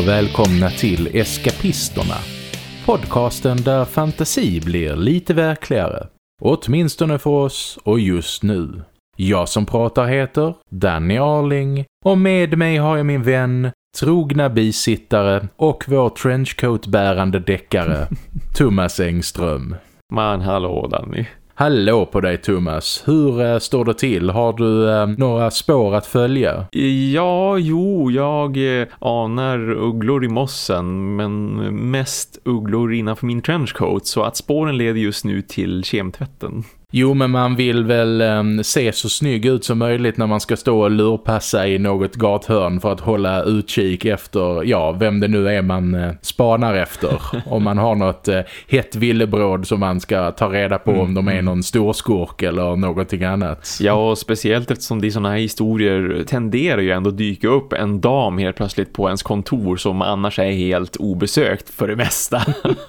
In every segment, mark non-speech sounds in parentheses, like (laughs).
Och välkomna till Eskapisterna. Podcasten där fantasi blir lite verkligare. Åtminstone för oss och just nu. Jag som pratar heter Danny Arling och med mig har jag min vän, trogna bisittare och vår trenchcoat-bärande deckare, (laughs) Thomas Engström. Man, hallå Danny. Hallå på dig Thomas, hur äh, står det till? Har du äh, några spår att följa? Ja, jo, jag äh, anar ugglor i mossen men mest ugglor innanför min trenchcoat så att spåren leder just nu till kemtvätten. Jo, men man vill väl um, se så snygg ut som möjligt när man ska stå och lurpassa i något gathörn för att hålla utkik efter, ja, vem det nu är man uh, spanar efter. (laughs) om man har något uh, hett villebråd som man ska ta reda på mm. om de är mm. någon storskurk eller någonting annat. Ja, och speciellt eftersom det i sådana här historier tenderar ju ändå dyka upp en dam helt plötsligt på ens kontor som annars är helt obesökt för det mesta.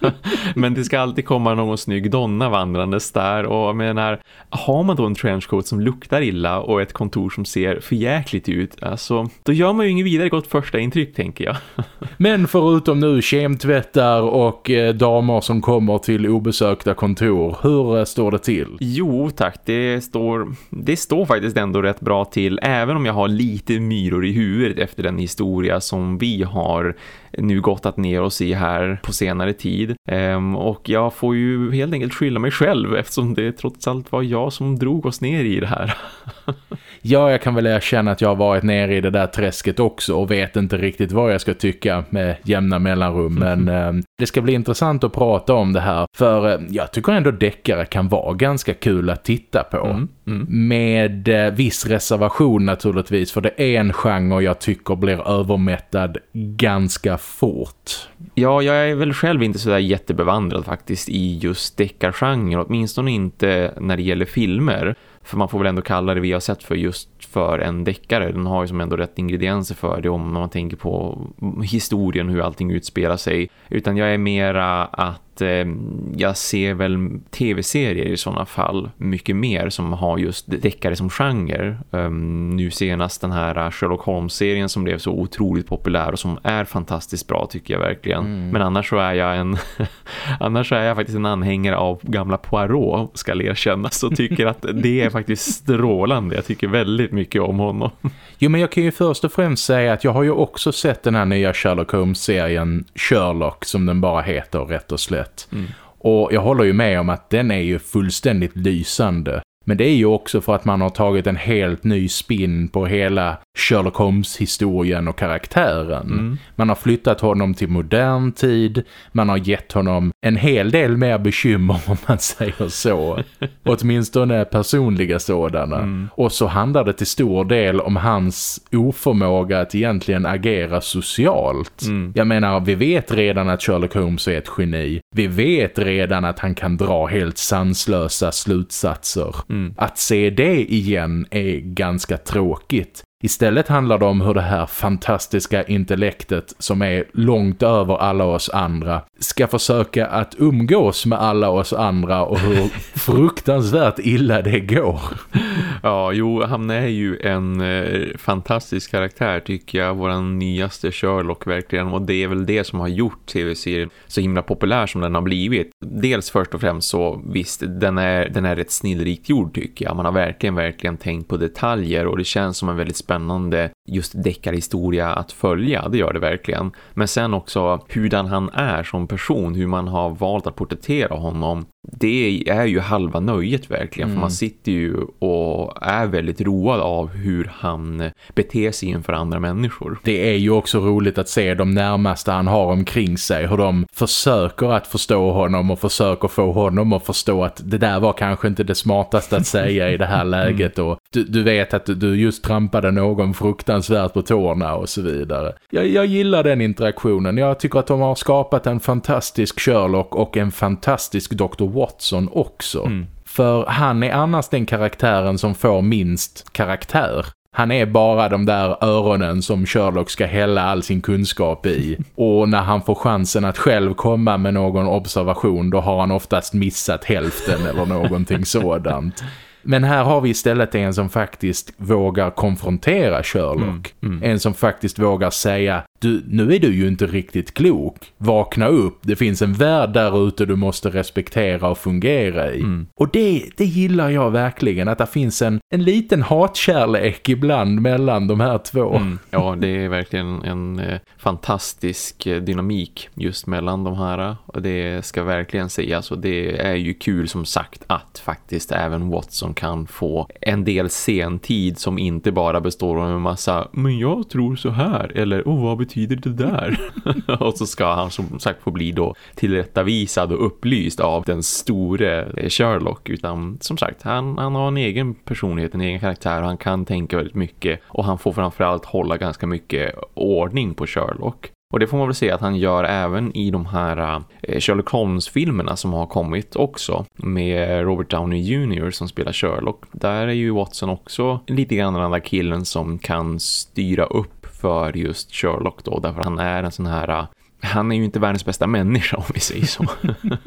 (laughs) men det ska alltid komma någon snygg donna vandrandes där och med menar, har man då en trenchcoat som luktar illa och ett kontor som ser förjäkligt ut, alltså, då gör man ju inget vidare gott första intryck tänker jag. (laughs) Men förutom nu kemtvättar och eh, damer som kommer till obesökta kontor, hur eh, står det till? Jo tack, det står, det står faktiskt ändå rätt bra till, även om jag har lite myror i huvudet efter den historia som vi har nu gottat ner oss i här på senare tid. Ehm, och jag får ju helt enkelt skylla mig själv eftersom det trots allt var jag som drog oss ner i det här. (laughs) ja, jag kan väl erkänna att jag har varit nere i det där träsket också och vet inte riktigt vad jag ska tycka med jämna mellanrum. (laughs) Men eh, det ska bli intressant att prata om det här. För eh, jag tycker ändå deckare kan vara ganska kul att titta på. Mm, mm. Med eh, viss reservation naturligtvis. För det är en genre jag tycker blir övermättad ganska fort. Ja, jag är väl själv inte sådär jättebevandrad faktiskt i just deckargenre. Åtminstone inte när det gäller filmer. För man får väl ändå kalla det vi har sett för just för en deckare. Den har ju som ändå rätt ingredienser för det om man tänker på historien, hur allting utspelar sig. Utan jag är mera att eh, jag ser väl tv-serier i sådana fall mycket mer som har just deckare som genre. Um, nu senast den här Sherlock Holmes-serien som blev så otroligt populär och som är fantastiskt bra tycker jag verkligen. Mm. Men annars så är jag en (laughs) annars så är jag faktiskt en anhängare av gamla Poirot ska jag erkänna så tycker att det är faktiskt strålande. Jag tycker väldigt mycket om honom. Jo men jag kan ju först och främst säga att jag har ju också sett den här nya Sherlock Holmes-serien Sherlock som den bara heter rätt och slätt sätt. Mm. Och jag håller ju med om att den är ju fullständigt lysande. Men det är ju också för att man har tagit en helt ny spin på hela Sherlock Holmes-historien och karaktären. Mm. Man har flyttat honom till modern tid. Man har gett honom en hel del mer bekymmer om man säger så. (laughs) Åtminstone personliga sådana. Mm. Och så handlar det till stor del om hans oförmåga att egentligen agera socialt. Mm. Jag menar, vi vet redan att Sherlock Holmes är ett geni. Vi vet redan att han kan dra helt sanslösa slutsatser. Mm. Att se det igen är ganska tråkigt. Istället handlar det om hur det här fantastiska intellektet som är långt över alla oss andra ska försöka att umgås med alla oss andra och hur (laughs) fruktansvärt illa det går. Ja, jo, han är ju en eh, fantastisk karaktär tycker jag, våran nyaste Sherlock verkligen och det är väl det som har gjort tv-serien så himla populär som den har blivit. Dels först och främst så visst, den är, den är rätt snillrikt gjord tycker jag. Man har verkligen, verkligen tänkt på detaljer och det känns som en väldigt spännande just deckarhistoria att följa, det gör det verkligen. Men sen också hurdan han är som person, hur man har valt att porträttera honom det är ju halva nöjet verkligen mm. för man sitter ju och är väldigt road av hur han beter sig inför andra människor. Det är ju också roligt att se de närmaste han har omkring sig, hur de försöker att förstå honom och försöker få honom att förstå att det där var kanske inte det smartaste att säga i det här (laughs) läget och du, du vet att du just trampade någon fruktansvärt på tårna och så vidare. Jag, jag gillar den interaktionen. Jag tycker att de har skapat en fantastisk Sherlock och en fantastisk Dr. Watson också. Mm. För han är annars den karaktären som får minst karaktär. Han är bara de där öronen som Sherlock ska hälla all sin kunskap i. (laughs) Och när han får chansen att själv komma med någon observation då har han oftast missat hälften eller någonting (laughs) sådant. Men här har vi istället en som faktiskt vågar konfrontera Sherlock. Mm, mm. En som faktiskt vågar säga du, nu är du ju inte riktigt klok. Vakna upp, det finns en värld där ute du måste respektera och fungera i. Mm. Och det, det gillar jag verkligen, att det finns en, en liten hatkärlek ibland mellan de här två. Mm. Ja, det är verkligen en eh, fantastisk eh, dynamik just mellan de här. Och det ska verkligen sägas och det är ju kul som sagt att faktiskt även Watson kan få en del sentid som inte bara består av en massa men jag tror så här eller oh, vad betyder betyder det där? (laughs) och så ska han som sagt få bli då tillrättavisad och upplyst av den store eh, Sherlock utan som sagt han, han har en egen personlighet, en egen karaktär och han kan tänka väldigt mycket och han får framförallt hålla ganska mycket ordning på Sherlock. Och det får man väl se att han gör även i de här eh, Sherlock Holmes-filmerna som har kommit också med Robert Downey Jr. som spelar Sherlock. Där är ju Watson också lite grann den där killen som kan styra upp för just Sherlock då därför han är en sån här han är ju inte världens bästa människa (laughs) om vi säger så.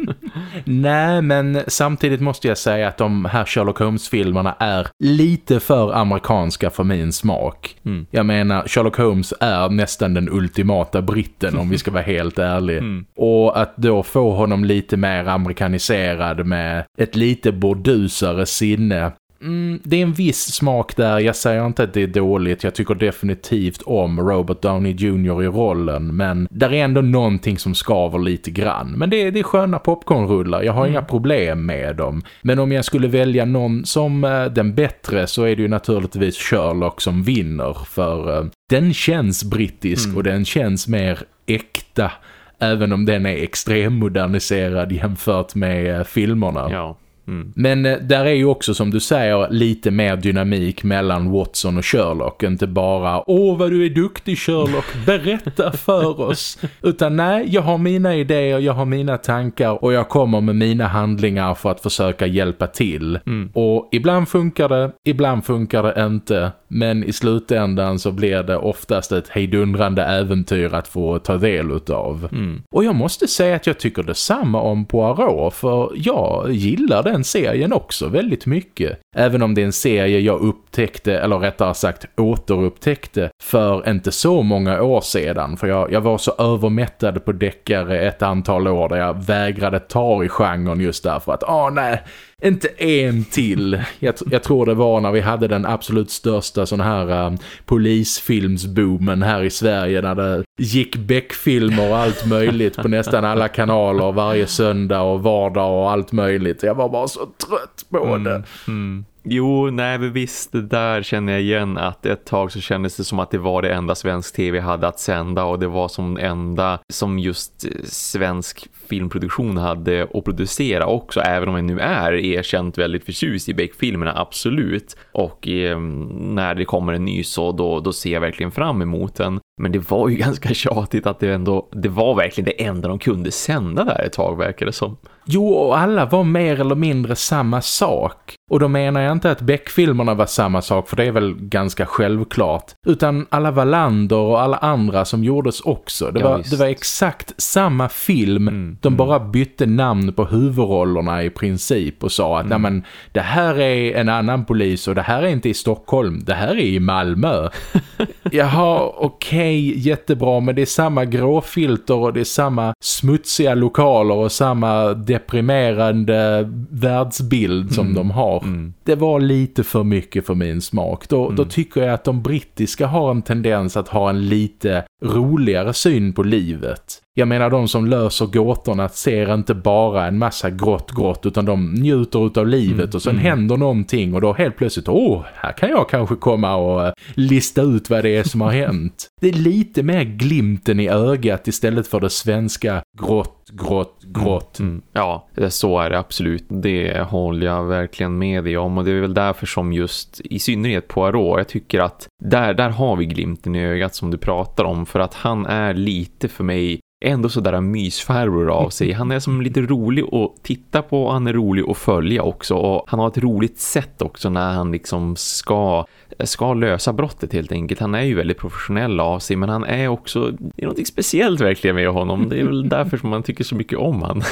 (laughs) Nej, men samtidigt måste jag säga att de här Sherlock Holmes-filmerna är lite för amerikanska för min smak. Mm. Jag menar, Sherlock Holmes är nästan den ultimata britten om vi ska vara helt ärliga. Mm. Och att då få honom lite mer amerikaniserad med ett lite bordusare sinne Mm, det är en viss smak där. Jag säger inte att det är dåligt. Jag tycker definitivt om Robert Downey Jr. i rollen. Men där är ändå någonting som skaver lite grann. Men det är, det är sköna popcornrullar. Jag har mm. inga problem med dem. Men om jag skulle välja någon som uh, den bättre så är det ju naturligtvis Sherlock som vinner. För uh, den känns brittisk mm. och den känns mer äkta. Även om den är extremmoderniserad jämfört med uh, filmerna. Ja. Mm. Men eh, där är ju också som du säger lite mer dynamik mellan Watson och Sherlock. Inte bara, åh vad du är duktig Sherlock, berätta för oss. (laughs) Utan nej, jag har mina idéer, jag har mina tankar och jag kommer med mina handlingar för att försöka hjälpa till. Mm. Och ibland funkar det, ibland funkar det inte. Men i slutändan så blir det oftast ett hejdundrande äventyr att få ta del utav. Mm. Och jag måste säga att jag tycker detsamma om Poirot för jag gillar den serien också väldigt mycket. Även om det är en serie jag upptäckte, eller rättare sagt återupptäckte för inte så många år sedan. För jag, jag var så övermättad på deckare ett antal år där jag vägrade ta i genren just därför att, åh nej, inte en till. Jag, jag, tror det var när vi hade den absolut största sån här um, polisfilmsboomen här i Sverige när det gick Beck-filmer och allt möjligt på nästan alla kanaler varje söndag och vardag och allt möjligt. Jag var bara så trött på mm, det. Mm. Jo, nej men visst, det där känner jag igen att ett tag så kändes det som att det var det enda svensk tv hade att sända och det var som enda som just eh, svensk filmproduktion hade att producera också, även om jag nu är erkänt väldigt förtjust i Beck-filmerna, absolut. Och eh, när det kommer en ny så då, då ser jag verkligen fram emot den. Men det var ju (laughs) ganska tjatigt att det ändå, det var verkligen det enda de kunde sända där ett tag verkar det som. Jo, och alla var mer eller mindre samma sak. Och då menar jag inte att Beck-filmerna var samma sak, för det är väl ganska självklart. Utan alla Wallander och alla andra som gjordes också. Det, ja, var, det var exakt samma film. Mm, de mm. bara bytte namn på huvudrollerna i princip och sa att mm. men det här är en annan polis och det här är inte i Stockholm, det här är i Malmö. (laughs) Jaha, okej, okay, jättebra, men det är samma gråfilter och det är samma smutsiga lokaler och samma deprimerande världsbild som mm. de har. Mm. Det var lite för mycket för min smak. Då, mm. då tycker jag att de brittiska har en tendens att ha en lite roligare syn på livet. Jag menar de som löser gåtorna ser inte bara en massa grått grått utan de njuter utav livet mm, och sen mm. händer någonting och då helt plötsligt, åh, här kan jag kanske komma och eh, lista ut vad det är som har (laughs) hänt. Det är lite mer glimten i ögat istället för det svenska grått, grått, grått. Mm, mm. Ja, så är det absolut. Det håller jag verkligen med dig om och det är väl därför som just i synnerhet Poirot, jag tycker att där, där har vi glimten i ögat som du pratar om för att han är lite för mig ändå sådär mysfarbror av sig. Han är som lite rolig att titta på och han är rolig att följa också. Och han har ett roligt sätt också när han liksom ska ska lösa brottet helt enkelt. Han är ju väldigt professionell av sig men han är också, det är något speciellt verkligen med honom. Det är väl (laughs) därför som man tycker så mycket om han.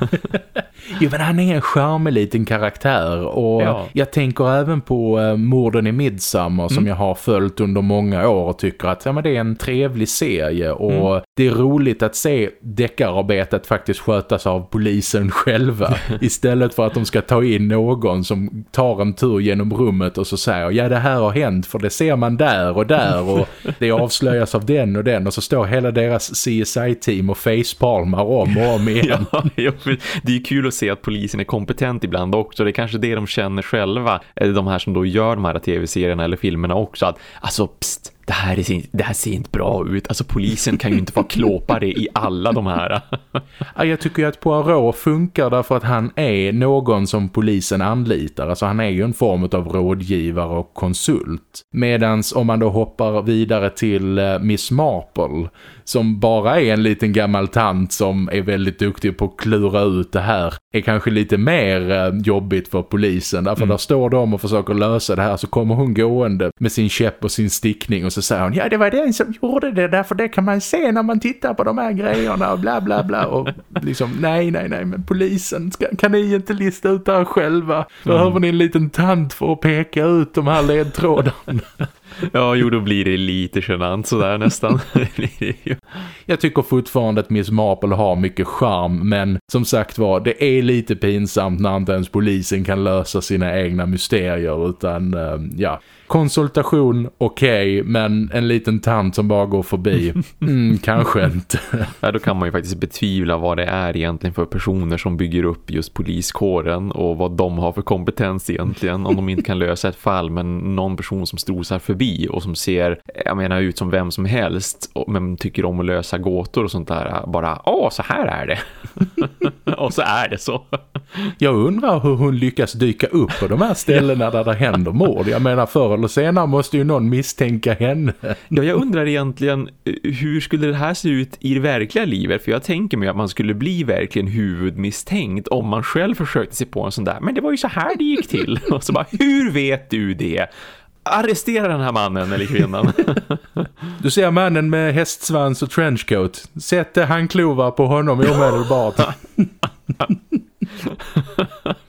(laughs) jo men han är en charmig liten karaktär och ja. jag tänker även på uh, Morden i Midsommar som mm. jag har följt under många år och tycker att ja, men det är en trevlig serie och mm. det är roligt att se deckararbetet faktiskt skötas av polisen (laughs) själva istället för att de ska ta in någon som tar en tur genom rummet och så säger ja det här har hänt för det ser man där och där och det avslöjas av den och den och så står hela deras CSI-team och facepalmar om och om igen. (laughs) ja, det är kul att se att polisen är kompetent ibland också. Det är kanske det de känner själva, eller de här som då gör de här tv-serierna eller filmerna också. Att, alltså, pst, det här, är, det här ser inte bra ut. Alltså polisen kan ju inte vara klåpare i alla de här. (laughs) jag tycker ju att Poirot funkar därför att han är någon som polisen anlitar. Alltså han är ju en form av rådgivare och konsult. Medans om man då hoppar vidare till eh, Miss Marple som bara är en liten gammal tant som är väldigt duktig på att klura ut det här är kanske lite mer eh, jobbigt för polisen därför mm. där står de och försöker lösa det här så kommer hon gående med sin käpp och sin stickning och så säger hon ja det var den som gjorde det därför det kan man se när man tittar på de här grejerna och bla bla bla och liksom nej nej nej men polisen ska, kan ni inte lista ut det här själva behöver mm. ni en liten tant för att peka ut de här ledtrådarna (laughs) (laughs) Ja, jo, då blir det lite genant sådär nästan. (laughs) (laughs) jag tycker fortfarande att Miss Marple har mycket charm, men som sagt var, det är lite pinsamt när inte ens polisen kan lösa sina egna mysterier, utan eh, ja, konsultation, okej, okay, men en liten tant som bara går förbi, (laughs) mm, kanske inte. ja, då kan man ju faktiskt betvivla vad det är egentligen för personer som bygger upp just poliskåren och vad de har för kompetens egentligen om de inte kan lösa ett fall men någon person som strosar förbi och som ser, jag menar ut som vem som helst men tycker om att lösa gåtor och sånt där, bara, åh så här är det. (laughs) och så är det så. Jag undrar hur hon lyckas dyka upp på de här ställena där det händer mord. Jag menar förr eller senare måste ju någon misstänka henne. Ja, jag undrar egentligen hur skulle det här se ut i det verkliga livet? För jag tänker mig att man skulle bli verkligen huvudmisstänkt om man själv försökte sig på en sån där. Men det var ju så här det gick till. (laughs) Och så bara, hur vet du det? Arrestera den här mannen eller kvinnan. (laughs) Du ser mannen med hästsvans och trenchcoat. Sätt handklovar på honom omedelbart. (laughs)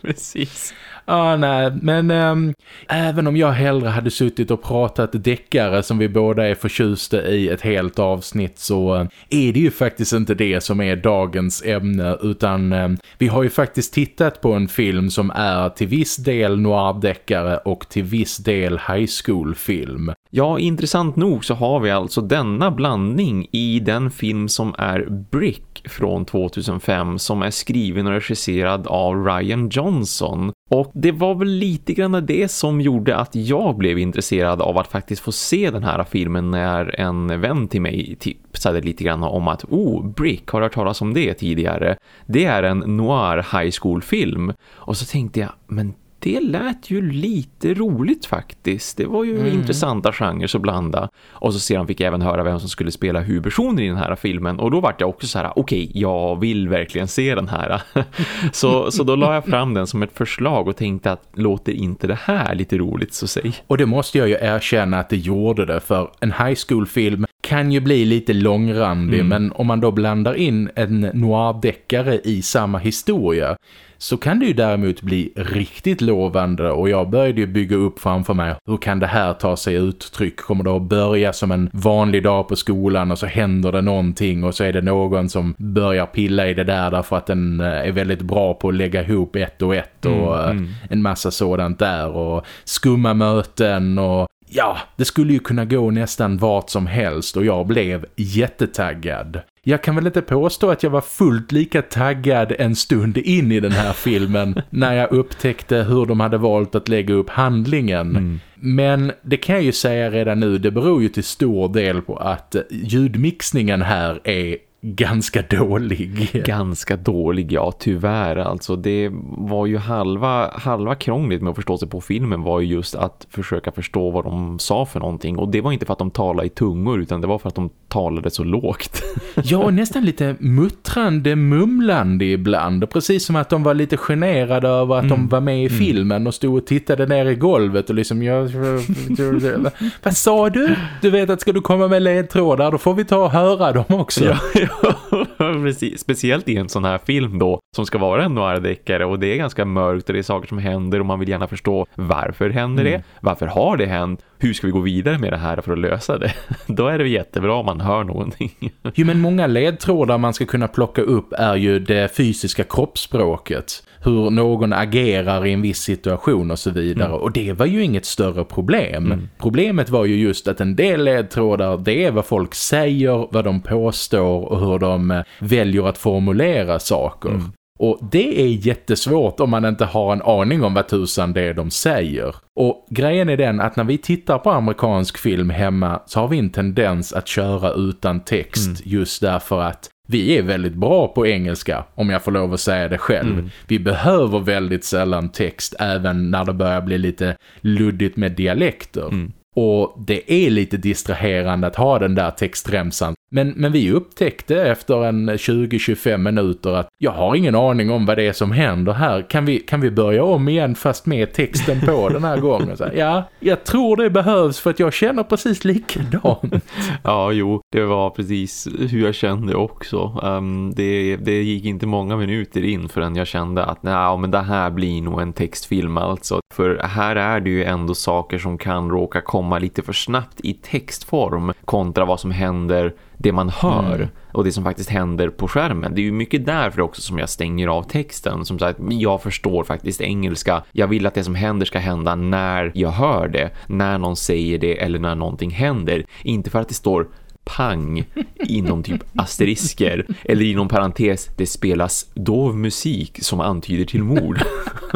Precis. Ja, nej, men äm, även om jag hellre hade suttit och pratat deckare som vi båda är förtjusta i ett helt avsnitt så eh, är det ju faktiskt inte det som är dagens ämne utan äm, vi har ju faktiskt tittat på en film som är till viss del noir-deckare och till viss del high school-film. Ja, intressant nog så har vi alltså denna blandning i den film som är Brick från 2005 som är skriven och regisserad av Ryan Johnson. Och det var väl lite grann det som gjorde att jag blev intresserad av att faktiskt få se den här filmen när en vän till mig tipsade lite grann om att oh, Brick, har du hört talas om det tidigare? Det är en noir high school film. Och så tänkte jag, men det lät ju lite roligt faktiskt. Det var ju mm. intressanta genrer så blanda. Och så sedan fick jag även höra vem som skulle spela huvudpersonen i den här filmen. Och då var jag också så här, okej, okay, jag vill verkligen se den här. (laughs) så, så då la jag fram den som ett förslag och tänkte att låter inte det här lite roligt så säg. Och det måste jag ju erkänna att det gjorde det för en high school-film kan ju bli lite långrandig mm. men om man då blandar in en noir-deckare i samma historia så kan det ju däremot bli riktigt lovande och jag började ju bygga upp framför mig hur kan det här ta sig uttryck? Kommer det att börja som en vanlig dag på skolan och så händer det någonting och så är det någon som börjar pilla i det där därför att den eh, är väldigt bra på att lägga ihop ett och ett och mm, mm. en massa sådant där och skumma möten och ja, det skulle ju kunna gå nästan vart som helst och jag blev jättetaggad. Jag kan väl inte påstå att jag var fullt lika taggad en stund in i den här filmen (laughs) när jag upptäckte hur de hade valt att lägga upp handlingen. Mm. Men det kan jag ju säga redan nu, det beror ju till stor del på att ljudmixningen här är ganska dålig. Ganska dålig, ja tyvärr. Alltså det var ju halva, halva krångligt med att förstå sig på filmen var ju just att försöka förstå vad de sa för någonting. Och det var inte för att de talade i tungor utan det var för att de talade så lågt. (laughs) ja, nästan lite muttrande, mumlande ibland. Precis som att de var lite generade över att mm. de var med i mm. filmen och stod och tittade ner i golvet och liksom jag... Vad sa du? Du vet att ska du komma med ledtrådar då får vi ta och höra dem också. Ja, ja. (laughs) Speciellt i en sån här film då som ska vara en noir-deckare och det är ganska mörkt och det är saker som händer och man vill gärna förstå varför händer mm. det? Varför har det hänt? Hur ska vi gå vidare med det här för att lösa det? (laughs) Då är det jättebra om man hör någonting. Jo men många ledtrådar man ska kunna plocka upp är ju det fysiska kroppsspråket hur någon agerar i en viss situation och så vidare. Mm. Och det var ju inget större problem. Mm. Problemet var ju just att en del ledtrådar, det är vad folk säger, vad de påstår och hur de eh, väljer att formulera saker. Mm. Och det är jättesvårt om man inte har en aning om vad tusan det är de säger. Och grejen är den att när vi tittar på amerikansk film hemma så har vi en tendens att köra utan text mm. just därför att vi är väldigt bra på engelska, om jag får lov att säga det själv. Mm. Vi behöver väldigt sällan text även när det börjar bli lite luddigt med dialekter. Mm. Och det är lite distraherande att ha den där textremsan. Men, men vi upptäckte efter en 20-25 minuter att jag har ingen aning om vad det är som händer här. Kan vi, kan vi börja om igen fast med texten på (laughs) den här gången? Så, ja, jag tror det behövs för att jag känner precis likadant. (laughs) ja, jo, det var precis hur jag kände också. Um, det, det gick inte många minuter in förrän jag kände att nej, men det här blir nog en textfilm alltså. För här är det ju ändå saker som kan råka komma lite för snabbt i textform kontra vad som händer det man hör mm. och det som faktiskt händer på skärmen. Det är ju mycket därför också som jag stänger av texten. Som sagt, jag förstår faktiskt engelska. Jag vill att det som händer ska hända när jag hör det. När någon säger det eller när någonting händer. Inte för att det står pang inom typ asterisker eller inom parentes det spelas dov musik som antyder till mord.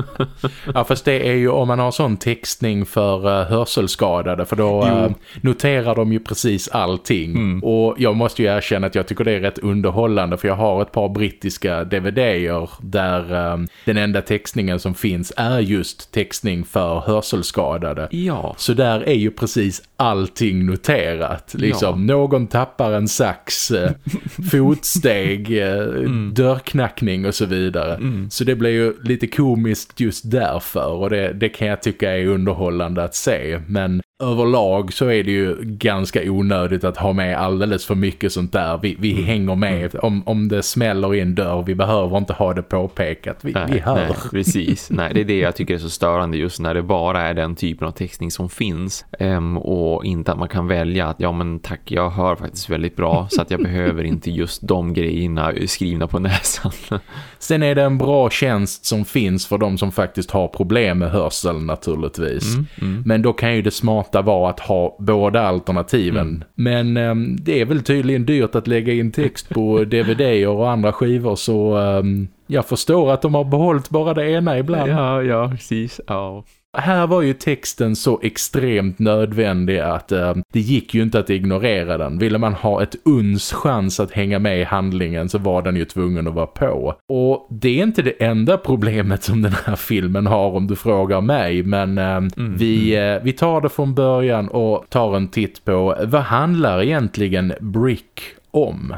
(laughs) ja fast det är ju om man har sån textning för uh, hörselskadade för då uh, noterar de ju precis allting mm. och jag måste ju erkänna att jag tycker det är rätt underhållande för jag har ett par brittiska DVD-er där um, den enda textningen som finns är just textning för hörselskadade. Ja. Så där är ju precis allting noterat. Liksom, ja. Någon tappar en sax, eh, (laughs) fotsteg, eh, mm. dörrknackning och så vidare. Mm. Så det blir ju lite komiskt just därför och det, det kan jag tycka är underhållande att se. Men överlag så är det ju ganska onödigt att ha med alldeles för mycket sånt där. Vi, vi mm. hänger med. Mm. Om, om det smäller i en dörr, vi behöver inte ha det påpekat. Vi, nej, vi hör. Nej, precis. (laughs) Nej, det är det jag tycker är så störande just när det bara är den typen av textning som finns. Um, och inte att man kan välja att ja men tack, jag hör faktiskt väldigt bra så att jag (laughs) behöver inte just de grejerna skrivna på näsan. (laughs) Sen är det en bra tjänst som finns för de som faktiskt har problem med hörseln naturligtvis. Mm, mm. Men då kan ju det smarta vara att ha båda alternativen. Mm. Men um, det är väl tydligen dyrt att lägga in text på (laughs) DVD och andra skivor så um, jag förstår att de har behållit bara det ena ibland. Ja, ja, precis. Ja här var ju texten så extremt nödvändig att uh, det gick ju inte att ignorera den. Ville man ha ett uns chans att hänga med i handlingen så var den ju tvungen att vara på. Och det är inte det enda problemet som den här filmen har om du frågar mig. Men uh, mm, vi, uh, vi tar det från början och tar en titt på vad handlar egentligen Brick om?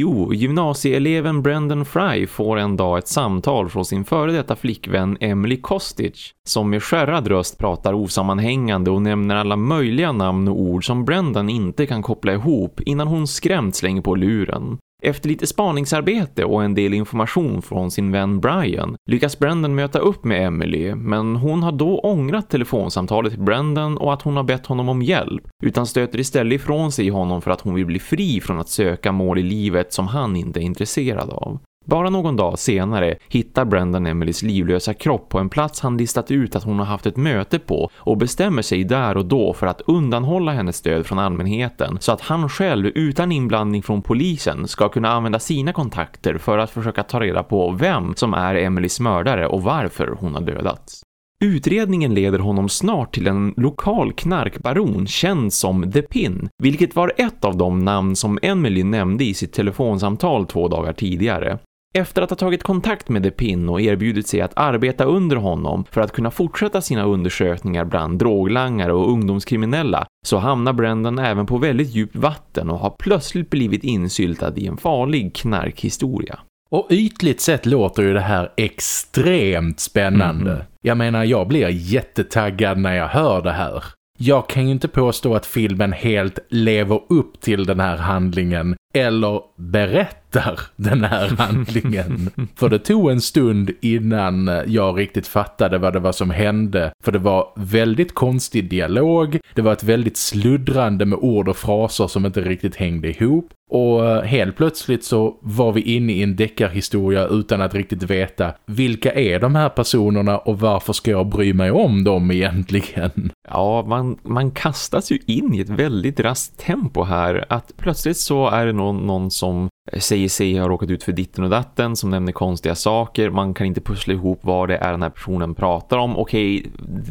Jo, gymnasieeleven Brendan Fry får en dag ett samtal från sin före detta flickvän Emily Kostic som med skärrad röst pratar osammanhängande och nämner alla möjliga namn och ord som Brendan inte kan koppla ihop innan hon skrämt slänger på luren. Efter lite spaningsarbete och en del information från sin vän Brian lyckas Brendan möta upp med Emily men hon har då ångrat telefonsamtalet till Brendan och att hon har bett honom om hjälp utan stöter istället ifrån sig honom för att hon vill bli fri från att söka mål i livet som han inte är intresserad av. Bara någon dag senare hittar Brendan Emelies livlösa kropp på en plats han listat ut att hon har haft ett möte på och bestämmer sig där och då för att undanhålla hennes stöd från allmänheten så att han själv utan inblandning från polisen ska kunna använda sina kontakter för att försöka ta reda på vem som är Emelies mördare och varför hon har dödats. Utredningen leder honom snart till en lokal knarkbaron känd som The Pin, vilket var ett av de namn som Emily nämnde i sitt telefonsamtal två dagar tidigare. Efter att ha tagit kontakt med Depin och erbjudit sig att arbeta under honom för att kunna fortsätta sina undersökningar bland droglangare och ungdomskriminella så hamnar Brendan även på väldigt djupt vatten och har plötsligt blivit insyltad i en farlig knarkhistoria. Och ytligt sett låter ju det här extremt spännande. Mm. Jag menar, jag blir jättetaggad när jag hör det här. Jag kan ju inte påstå att filmen helt lever upp till den här handlingen eller berättar den här (laughs) handlingen. För det tog en stund innan jag riktigt fattade vad det var som hände. För det var väldigt konstig dialog, det var ett väldigt sluddrande med ord och fraser som inte riktigt hängde ihop. Och helt plötsligt så var vi inne i en deckarhistoria utan att riktigt veta vilka är de här personerna och varför ska jag bry mig om dem egentligen? Ja, man, man kastas ju in i ett väldigt raskt tempo här. Att plötsligt så är det någon, någon som säger sig ha råkat ut för ditten och datten som nämner konstiga saker. Man kan inte pussla ihop vad det är den här personen pratar om. Okej,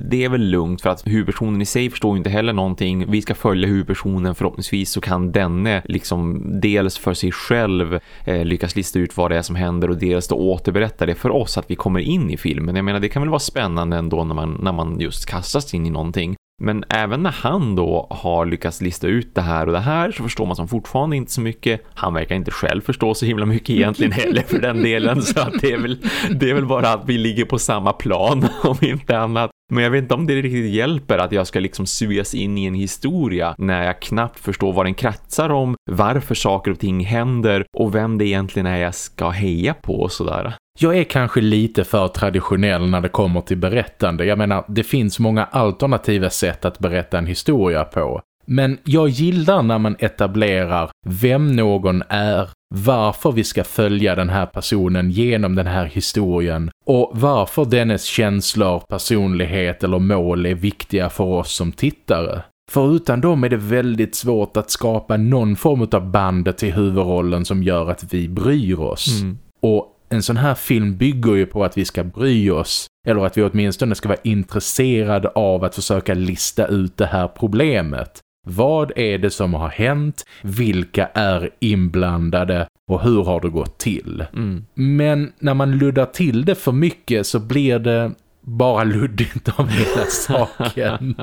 det är väl lugnt för att huvudpersonen i sig förstår ju inte heller någonting. Vi ska följa huvudpersonen förhoppningsvis så kan denne liksom dels för sig själv eh, lyckas lista ut vad det är som händer och dels då återberätta det för oss att vi kommer in i filmen. Jag menar det kan väl vara spännande ändå när man, när man just kastas in i någonting. Men även när han då har lyckats lista ut det här och det här så förstår man som fortfarande inte så mycket. Han verkar inte själv förstå så himla mycket egentligen heller för den delen. Så att det, är väl, det är väl bara att vi ligger på samma plan (laughs) om inte annat. Men jag vet inte om det riktigt hjälper att jag ska liksom sugas in i en historia när jag knappt förstår vad den kretsar om, varför saker och ting händer och vem det egentligen är jag ska heja på och sådär. Jag är kanske lite för traditionell när det kommer till berättande. Jag menar, det finns många alternativa sätt att berätta en historia på. Men jag gillar när man etablerar vem någon är, varför vi ska följa den här personen genom den här historien och varför dennes känslor, personlighet eller mål är viktiga för oss som tittare. För utan dem är det väldigt svårt att skapa någon form av band till huvudrollen som gör att vi bryr oss. Mm. Och en sån här film bygger ju på att vi ska bry oss eller att vi åtminstone ska vara intresserade av att försöka lista ut det här problemet. Vad är det som har hänt? Vilka är inblandade? Och hur har det gått till? Mm. Men när man luddar till det för mycket så blir det bara luddigt av hela (laughs) saken.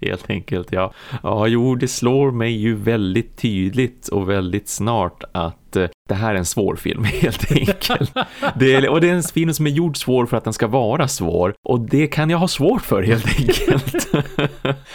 Helt enkelt, ja. Ja, jo, det slår mig ju väldigt tydligt och väldigt snart att Eh, det här är en svår film (laughs) helt enkelt. det är, och det är en film som är gjord svår för att den ska vara svår. Och det kan jag ha svårt för helt enkelt.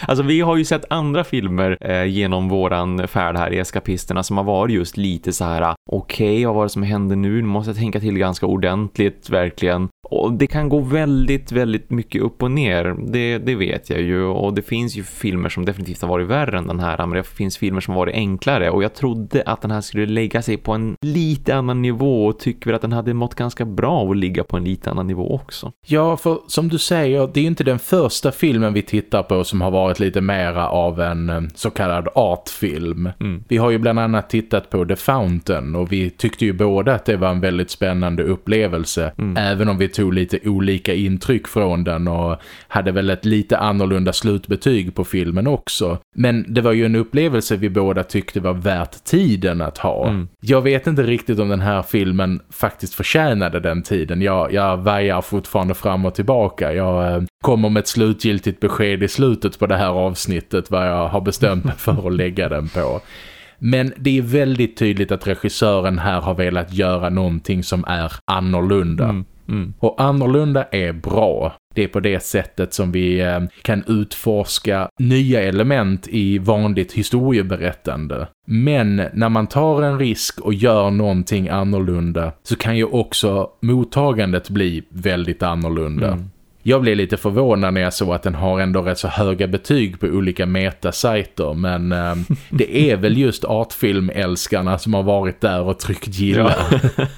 (laughs) alltså vi har ju sett andra filmer eh, genom våran färd här i Eskapisterna som har varit just lite så här okej, okay, vad var det som hände nu? Nu måste jag tänka till ganska ordentligt, verkligen. Och det kan gå väldigt, väldigt mycket upp och ner. Det, det vet jag ju. Och det finns ju filmer som definitivt har varit värre än den här. Men det finns filmer som har varit enklare. Och jag trodde att den här skulle lägga sig på en lite annan nivå. Och tycker att den hade mått ganska bra att ligga på en lite annan nivå också. Ja, för som du säger, det är inte den första filmen vi tittar på som har varit lite mera av en eh, så kallad artfilm. Mm. Vi har ju bland annat tittat på The Fountain. Och vi tyckte ju båda att det var en väldigt spännande upplevelse. Mm. Även om vi tog lite olika intryck från den och hade väl ett lite annorlunda slutbetyg på filmen också. Men det var ju en upplevelse vi båda tyckte var värt tiden att ha. Mm. Jag jag vet inte riktigt om den här filmen faktiskt förtjänade den tiden. Jag, jag vajar fortfarande fram och tillbaka. Jag eh, kommer med ett slutgiltigt besked i slutet på det här avsnittet vad jag har bestämt mig för att lägga den på. Men det är väldigt tydligt att regissören här har velat göra någonting som är annorlunda. Mm. Mm. Och annorlunda är bra. Det är på det sättet som vi eh, kan utforska nya element i vanligt historieberättande. Men när man tar en risk och gör någonting annorlunda så kan ju också mottagandet bli väldigt annorlunda. Mm. Jag blev lite förvånad när jag såg att den har ändå rätt så höga betyg på olika metasajter men eh, (laughs) det är väl just artfilmälskarna som har varit där och tryckt gilla.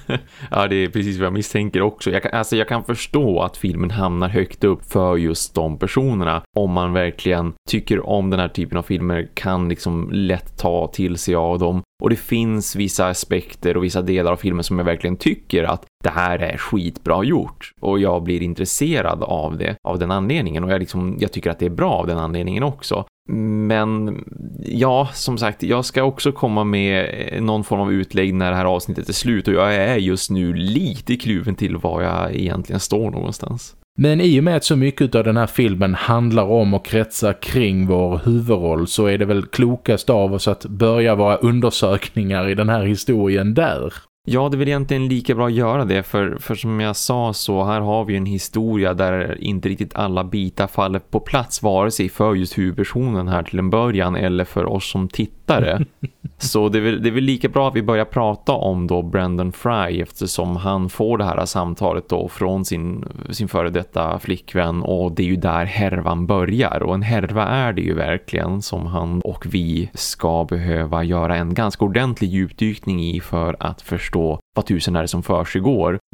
Ja. (laughs) ja, det är precis vad jag misstänker också. Jag kan, alltså jag kan förstå att filmen hamnar högt upp för just de personerna om man verkligen tycker om den här typen av filmer kan liksom lätt ta till sig av dem och det finns vissa aspekter och vissa delar av filmen som jag verkligen tycker att det här är skitbra gjort och jag blir intresserad av det av den anledningen och jag, liksom, jag tycker att det är bra av den anledningen också. Men ja, som sagt, jag ska också komma med någon form av utlägg när det här avsnittet är slut och jag är just nu lite kluven till var jag egentligen står någonstans. Men i och med att så mycket av den här filmen handlar om och kretsar kring vår huvudroll så är det väl klokast av oss att börja våra undersökningar i den här historien där. Ja, det är väl egentligen lika bra att göra det för, för som jag sa så här har vi en historia där inte riktigt alla bitar faller på plats vare sig för just huvudpersonen här till en början eller för oss som tittar tittare. (laughs) så det är, väl, det är väl lika bra att vi börjar prata om då Brandon Fry eftersom han får det här samtalet då från sin, sin före detta flickvän och det är ju där härvan börjar och en härva är det ju verkligen som han och vi ska behöva göra en ganska ordentlig djupdykning i för att förstå vad tusen är det som för sig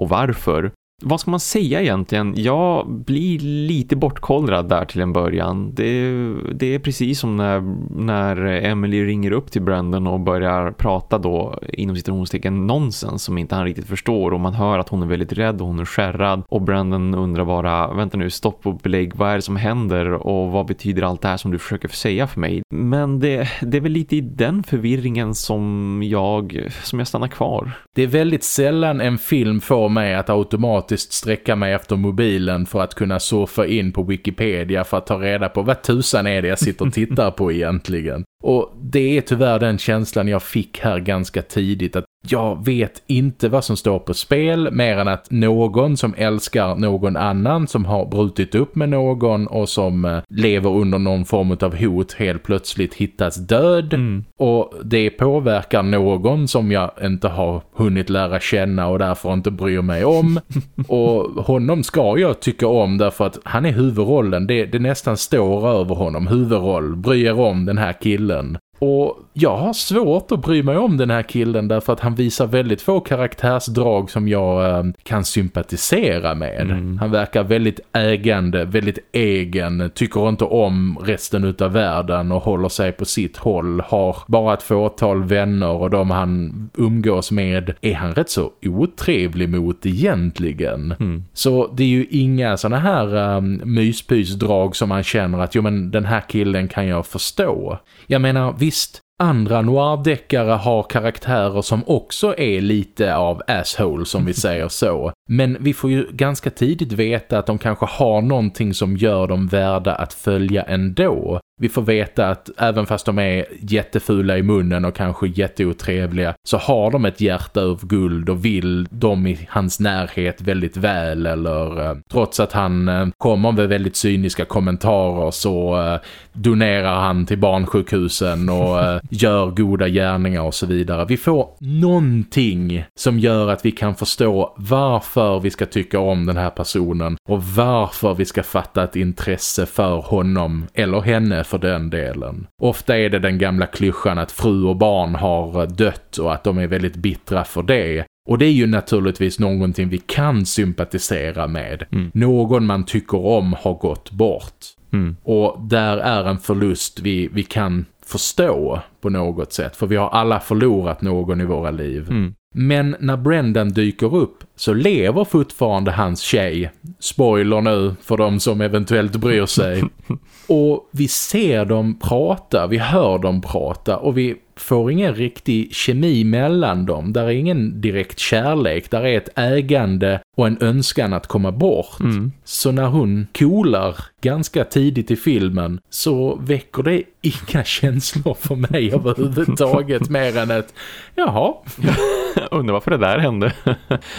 och varför vad ska man säga egentligen? Jag blir lite bortkollrad där till en början. Det, det är precis som när, när Emily ringer upp till Brandon och börjar prata då inom citationstecken nonsens som inte han riktigt förstår och man hör att hon är väldigt rädd och hon är skärrad och Brandon undrar bara, vänta nu, stopp och belägg, vad är det som händer och vad betyder allt det här som du försöker säga för mig? Men det, det är väl lite i den förvirringen som jag, som jag stannar kvar. Det är väldigt sällan en film får mig att automatiskt automatiskt sträcka mig efter mobilen för att kunna surfa in på Wikipedia för att ta reda på vad tusan är det jag sitter och tittar på egentligen. Och det är tyvärr den känslan jag fick här ganska tidigt att jag vet inte vad som står på spel mer än att någon som älskar någon annan som har brutit upp med någon och som eh, lever under någon form av hot helt plötsligt hittas död. Mm. och det påverkar någon som jag inte har hunnit lära känna och därför inte bryr mig om. (laughs) Och honom ska jag tycka om därför att han är huvudrollen. Det, det nästan står över honom. Huvudroll, bryr om den här killen. Och jag har svårt att bry mig om den här killen därför att han visar väldigt få karaktärsdrag som jag eh, kan sympatisera med. Mm. Han verkar väldigt ägande, väldigt egen, tycker inte om resten av världen och håller sig på sitt håll. Har bara ett fåtal vänner och de han umgås med är han rätt så otrevlig mot egentligen. Mm. Så det är ju inga sådana här um, myspysdrag som man känner att jo men den här killen kan jag förstå. Jag menar, visst, andra noirdeckare har karaktärer som också är lite av asshole som vi säger (laughs) så. Men vi får ju ganska tidigt veta att de kanske har någonting som gör dem värda att följa ändå. Vi får veta att även fast de är jättefula i munnen och kanske jätteotrevliga så har de ett hjärta av guld och vill de i hans närhet väldigt väl eller eh, trots att han eh, kommer med väldigt cyniska kommentarer så eh, donerar han till barnsjukhusen och eh, (laughs) gör goda gärningar och så vidare. Vi får någonting som gör att vi kan förstå varför vi ska tycka om den här personen och varför vi ska fatta ett intresse för honom eller henne för den delen. Ofta är det den gamla klyschan att fru och barn har dött och att de är väldigt bittra för det. Och det är ju naturligtvis någonting vi kan sympatisera med. Mm. Någon man tycker om har gått bort. Mm. Och där är en förlust vi, vi kan förstå på något sätt. För vi har alla förlorat någon i våra liv. Mm. Men när Brendan dyker upp så lever fortfarande hans tjej. Spoiler nu för de som eventuellt bryr sig. (laughs) och vi ser dem prata, vi hör dem prata och vi får ingen riktig kemi mellan dem. Där är ingen direkt kärlek, där är ett ägande och en önskan att komma bort. Mm. Så när hon kolar ganska tidigt i filmen så väcker det inga (laughs) känslor för mig överhuvudtaget (laughs) mer än ett jaha. (laughs) Undrar varför det där hände.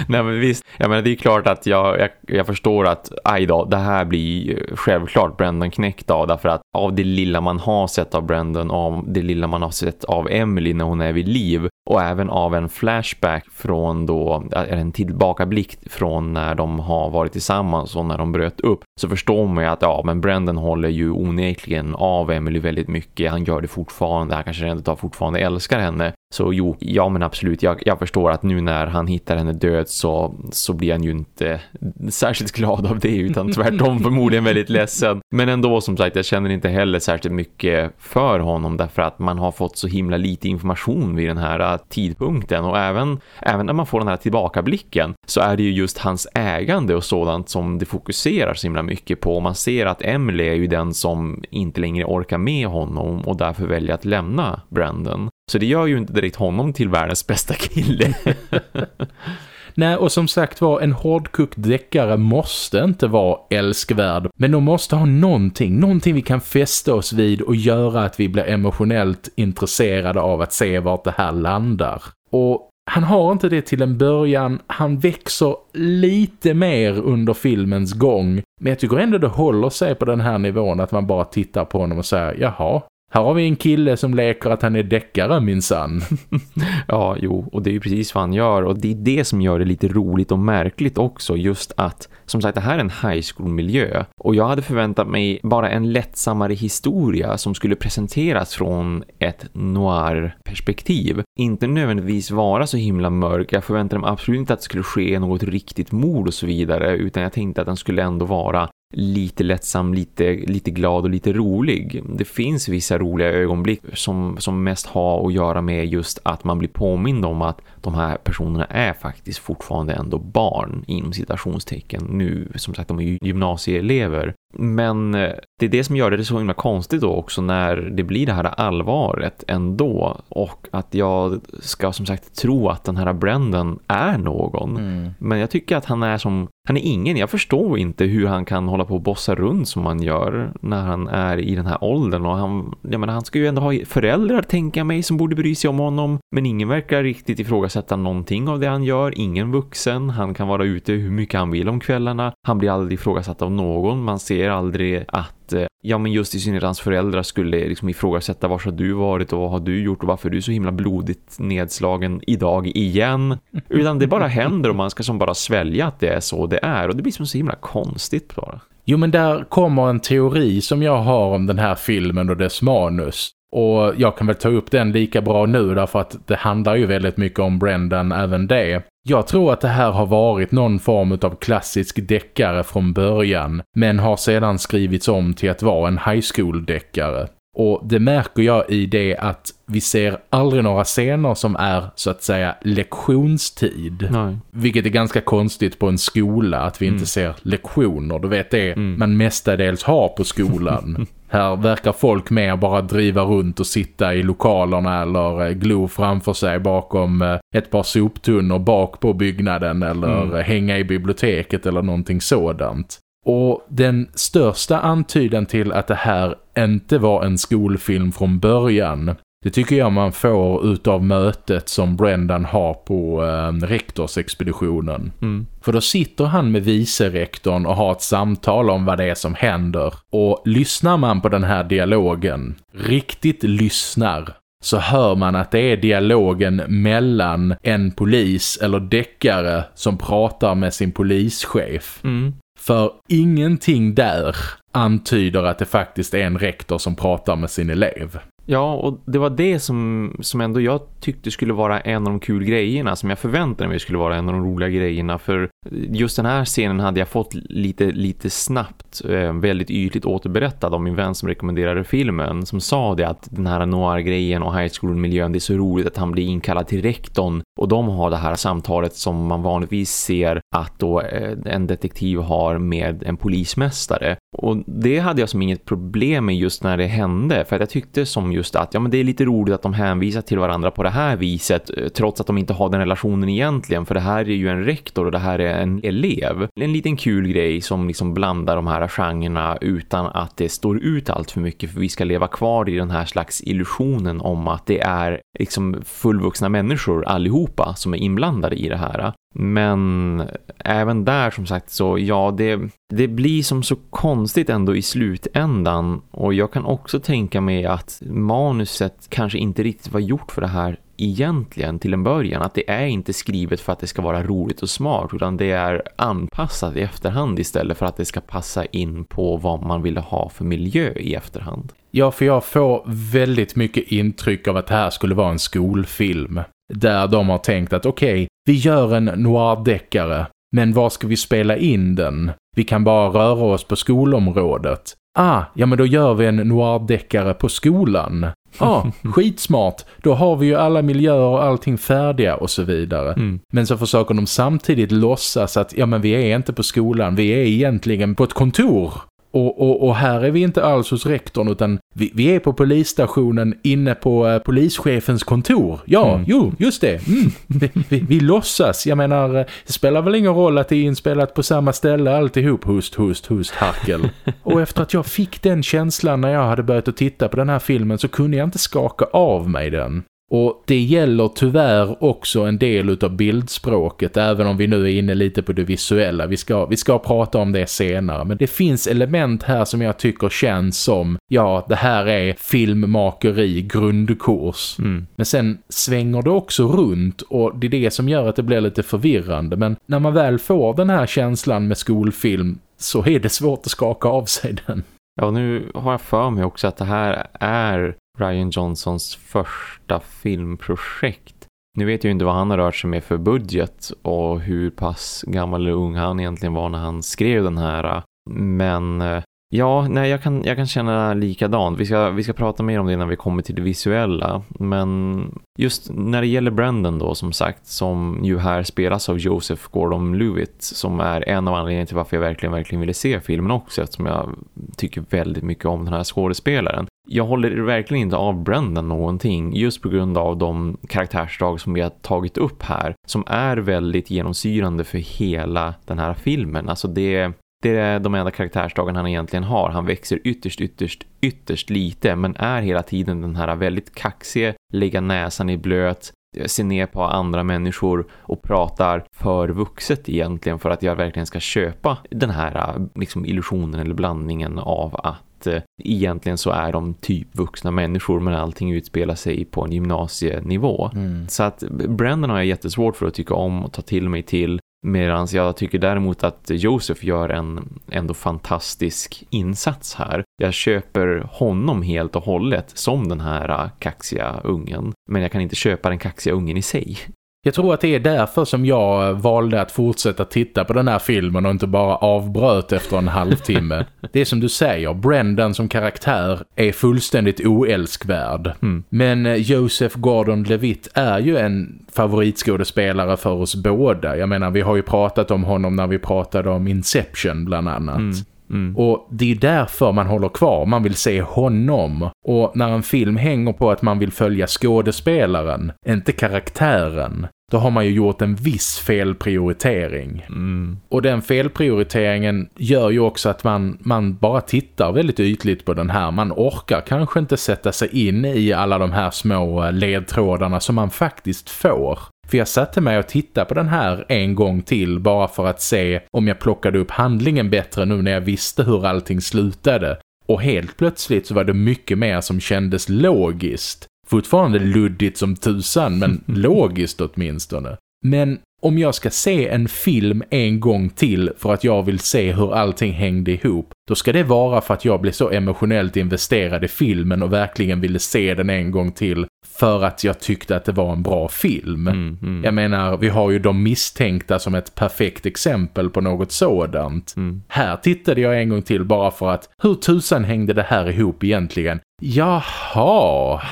Nej men visst, jag menar det är klart att jag, jag, jag förstår att aj då, det här blir självklart Brandon knäckt av därför att av det lilla man har sett av Brandon av det lilla man har sett av Emily när hon är vid liv och även av en flashback från då, en tillbakablick från när de har varit tillsammans och när de bröt upp så förstår man ju att ja men Brandon håller ju onekligen av Emily väldigt mycket, han gör det fortfarande, han kanske rent av fortfarande älskar henne. Så jo, ja men absolut, jag, jag förstår att nu när han hittar henne död så, så blir han ju inte särskilt glad av det utan (laughs) tvärtom förmodligen väldigt ledsen. Men ändå som sagt, jag känner inte heller särskilt mycket för honom därför att man har fått så himla lite information vid den här tidpunkten och även, även när man får den här tillbakablicken så är det ju just hans ägande och sådant som det fokuserar så himla mycket på. Man ser att Emily är ju den som inte längre orkar med honom och därför väljer att lämna Brandon. Så det gör ju inte direkt honom till världens bästa kille. (laughs) Nej, och som sagt var, en hårdkokt deckare måste inte vara älskvärd. Men de måste ha någonting, någonting vi kan fästa oss vid och göra att vi blir emotionellt intresserade av att se vart det här landar. Och han har inte det till en början. Han växer lite mer under filmens gång. Men jag tycker ändå det håller sig på den här nivån att man bara tittar på honom och säger jaha, här har vi en kille som leker att han är deckare, minsann. (laughs) ja, jo, och det är ju precis vad han gör. Och det är det som gör det lite roligt och märkligt också. Just att, som sagt, det här är en high school-miljö. Och jag hade förväntat mig bara en lättsammare historia som skulle presenteras från ett noir-perspektiv. Inte nödvändigtvis vara så himla mörk. Jag förväntade mig absolut inte att det skulle ske något riktigt mord och så vidare. Utan jag tänkte att den skulle ändå vara lite lättsam, lite, lite glad och lite rolig. Det finns vissa roliga ögonblick som, som mest har att göra med just att man blir påmind om att de här personerna är faktiskt fortfarande ändå barn inom citationstecken. Nu, som sagt, de är ju gymnasieelever. Men eh, det är det som gör det så himla konstigt då också när det blir det här allvaret ändå. Och att jag ska som sagt tro att den här Brendan är någon. Mm. Men jag tycker att han är som, han är ingen. Jag förstår inte hur han kan hålla på och bossa runt som han gör när han är i den här åldern. Och han, jag menar, han ska ju ändå ha föräldrar, tänka mig, som borde bry sig om honom. Men ingen verkar riktigt ifrågasätta någonting av det han gör. Ingen vuxen. Han kan vara ute hur mycket han vill om kvällarna. Han blir aldrig ifrågasatt av någon. Man ser aldrig att eh, ja men just i synnerhet hans föräldrar skulle liksom ifrågasätta var har du varit och vad har du gjort och varför är du så himla blodigt nedslagen idag igen. (laughs) Utan det bara händer och man ska som bara svälja att det är så det är och det blir som så himla konstigt bara. Jo men där kommer en teori som jag har om den här filmen och dess manus. Och jag kan väl ta upp den lika bra nu därför att det handlar ju väldigt mycket om Brendan även det. Jag tror att det här har varit någon form av klassisk deckare från början men har sedan skrivits om till att vara en high school deckare. Och det märker jag i det att vi ser aldrig några scener som är så att säga lektionstid. Nej. Vilket är ganska konstigt på en skola att vi mm. inte ser lektioner. Du vet det mm. man mestadels har på skolan. (laughs) Här verkar folk mer bara driva runt och sitta i lokalerna eller eh, glo framför sig bakom eh, ett par soptunnor bak på byggnaden eller mm. hänga i biblioteket eller någonting sådant. Och den största antyden till att det här inte var en skolfilm från början det tycker jag man får utav mötet som Brendan har på eh, rektorsexpeditionen. Mm. För då sitter han med vicerektorn och har ett samtal om vad det är som händer. Och lyssnar man på den här dialogen, riktigt lyssnar, så hör man att det är dialogen mellan en polis eller deckare som pratar med sin polischef. Mm. För ingenting där antyder att det faktiskt är en rektor som pratar med sin elev. Ja, och det var det som, som ändå jag tyckte skulle vara en av de kul grejerna som jag förväntade mig skulle vara en av de roliga grejerna. För just den här scenen hade jag fått lite, lite snabbt eh, väldigt ytligt återberättad av min vän som rekommenderade filmen som sa det att den här noir-grejen och high school-miljön det är så roligt att han blir inkallad till rektorn och de har det här samtalet som man vanligtvis ser att då eh, en detektiv har med en polismästare. Och det hade jag som inget problem med just när det hände för att jag tyckte som just att ja men det är lite roligt att de hänvisar till varandra på det här viset eh, trots att de inte har den relationen egentligen för det här är ju en rektor och det här är en elev. En liten kul grej som liksom blandar de här genrerna utan att det står ut allt för mycket för vi ska leva kvar i den här slags illusionen om att det är liksom fullvuxna människor allihopa som är inblandade i det här. Men även där som sagt så ja det, det blir som så konstigt ändå i slutändan och jag kan också tänka mig att manuset kanske inte riktigt var gjort för det här egentligen till en början. Att det är inte skrivet för att det ska vara roligt och smart utan det är anpassat i efterhand istället för att det ska passa in på vad man ville ha för miljö i efterhand. Ja, för jag får väldigt mycket intryck av att det här skulle vara en skolfilm. Där de har tänkt att okej, okay, vi gör en noir-deckare. Men var ska vi spela in den? Vi kan bara röra oss på skolområdet. Ah, ja men då gör vi en noir-deckare på skolan. Ah, (laughs) skitsmart. Då har vi ju alla miljöer och allting färdiga och så vidare. Mm. Men så försöker de samtidigt låtsas att ja men vi är inte på skolan, vi är egentligen på ett kontor. Och, och, och, här är vi inte alls hos rektorn utan vi, vi är på polisstationen inne på uh, polischefens kontor. Ja, mm. jo, just det. Mm. Vi, vi, vi låtsas. Jag menar, eh, det spelar väl ingen roll att det är inspelat på samma ställe alltihop. Hust, hust, hust, harkel. (laughs) och efter att jag fick den känslan när jag hade börjat att titta på den här filmen så kunde jag inte skaka av mig den. Och det gäller tyvärr också en del av bildspråket även om vi nu är inne lite på det visuella. Vi ska, vi ska prata om det senare. Men det finns element här som jag tycker känns som ja, det här är filmmakeri, grundkurs. Mm. Men sen svänger det också runt och det är det som gör att det blir lite förvirrande. Men när man väl får den här känslan med skolfilm så är det svårt att skaka av sig den. Ja, nu har jag för mig också att det här är Ryan Johnsons första filmprojekt. Nu vet jag inte vad han har rört sig med för budget och hur pass gammal eller ung han egentligen var när han skrev den här. Men eh, Ja, nej, jag kan, jag kan känna likadant. Vi ska, vi ska prata mer om det när vi kommer till det visuella. Men just när det gäller Brandon då som sagt, som ju här spelas av Joseph Gordon-Lewitt som är en av anledningarna till varför jag verkligen, verkligen ville se filmen också eftersom jag tycker väldigt mycket om den här skådespelaren. Jag håller verkligen inte av Brendan någonting just på grund av de karaktärsdrag som vi har tagit upp här som är väldigt genomsyrande för hela den här filmen. Alltså det, det är de enda karaktärsdragen han egentligen har. Han växer ytterst, ytterst, ytterst lite men är hela tiden den här väldigt kaxiga, lägga näsan i blöt, se ner på andra människor och pratar för vuxet egentligen för att jag verkligen ska köpa den här liksom, illusionen eller blandningen av att eh, egentligen så är de typ vuxna människor men allting utspelar sig på en gymnasienivå. Mm. Så att Brandon har jag jättesvårt för att tycka om och ta till mig till Medan jag tycker däremot att Josef gör en ändå fantastisk insats här. Jag köper honom helt och hållet som den här kaxiga ungen. Men jag kan inte köpa den kaxiga ungen i sig. Jag tror att det är därför som jag valde att fortsätta titta på den här filmen och inte bara avbröt efter en halvtimme. (laughs) det är som du säger, Brendan som karaktär är fullständigt oälskvärd. Mm. Men eh, Joseph Gordon-Levitt är ju en favoritskådespelare för oss båda. Jag menar, vi har ju pratat om honom när vi pratade om Inception bland annat. Mm. Mm. Och det är därför man håller kvar, man vill se honom. Och när en film hänger på att man vill följa skådespelaren, inte karaktären, då har man ju gjort en viss felprioritering. Mm. Och den felprioriteringen gör ju också att man, man bara tittar väldigt ytligt på den här. Man orkar kanske inte sätta sig in i alla de här små ledtrådarna som man faktiskt får. För jag satte mig och tittade på den här en gång till bara för att se om jag plockade upp handlingen bättre nu när jag visste hur allting slutade. Och helt plötsligt så var det mycket mer som kändes logiskt. Fortfarande luddigt som tusan men (laughs) logiskt åtminstone. Men om jag ska se en film en gång till för att jag vill se hur allting hängde ihop, då ska det vara för att jag blev så emotionellt investerad i filmen och verkligen ville se den en gång till för att jag tyckte att det var en bra film. Mm, mm. Jag menar, vi har ju de misstänkta som ett perfekt exempel på något sådant. Mm. Här tittade jag en gång till bara för att, hur tusan hängde det här ihop egentligen? Jaha,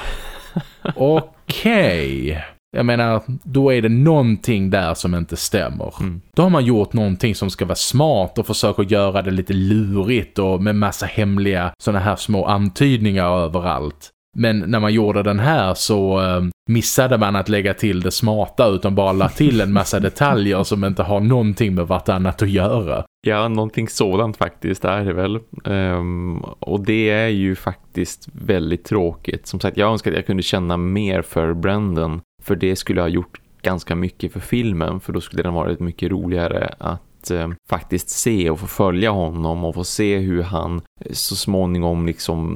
(laughs) okej. Okay. Jag menar, då är det någonting där som inte stämmer. Mm. Då har man gjort någonting som ska vara smart och försöker göra det lite lurigt och med massa hemliga sådana här små antydningar överallt. Men när man gjorde den här så eh, missade man att lägga till det smarta utan bara la till en massa (laughs) detaljer som inte har någonting med vartannat att göra. Ja, någonting sådant faktiskt är det väl. Um, och det är ju faktiskt väldigt tråkigt. Som sagt, jag önskar att jag kunde känna mer för Brandon. För det skulle ha gjort ganska mycket för filmen. För då skulle den varit mycket roligare att att eh, faktiskt se och få följa honom och få se hur han eh, så småningom liksom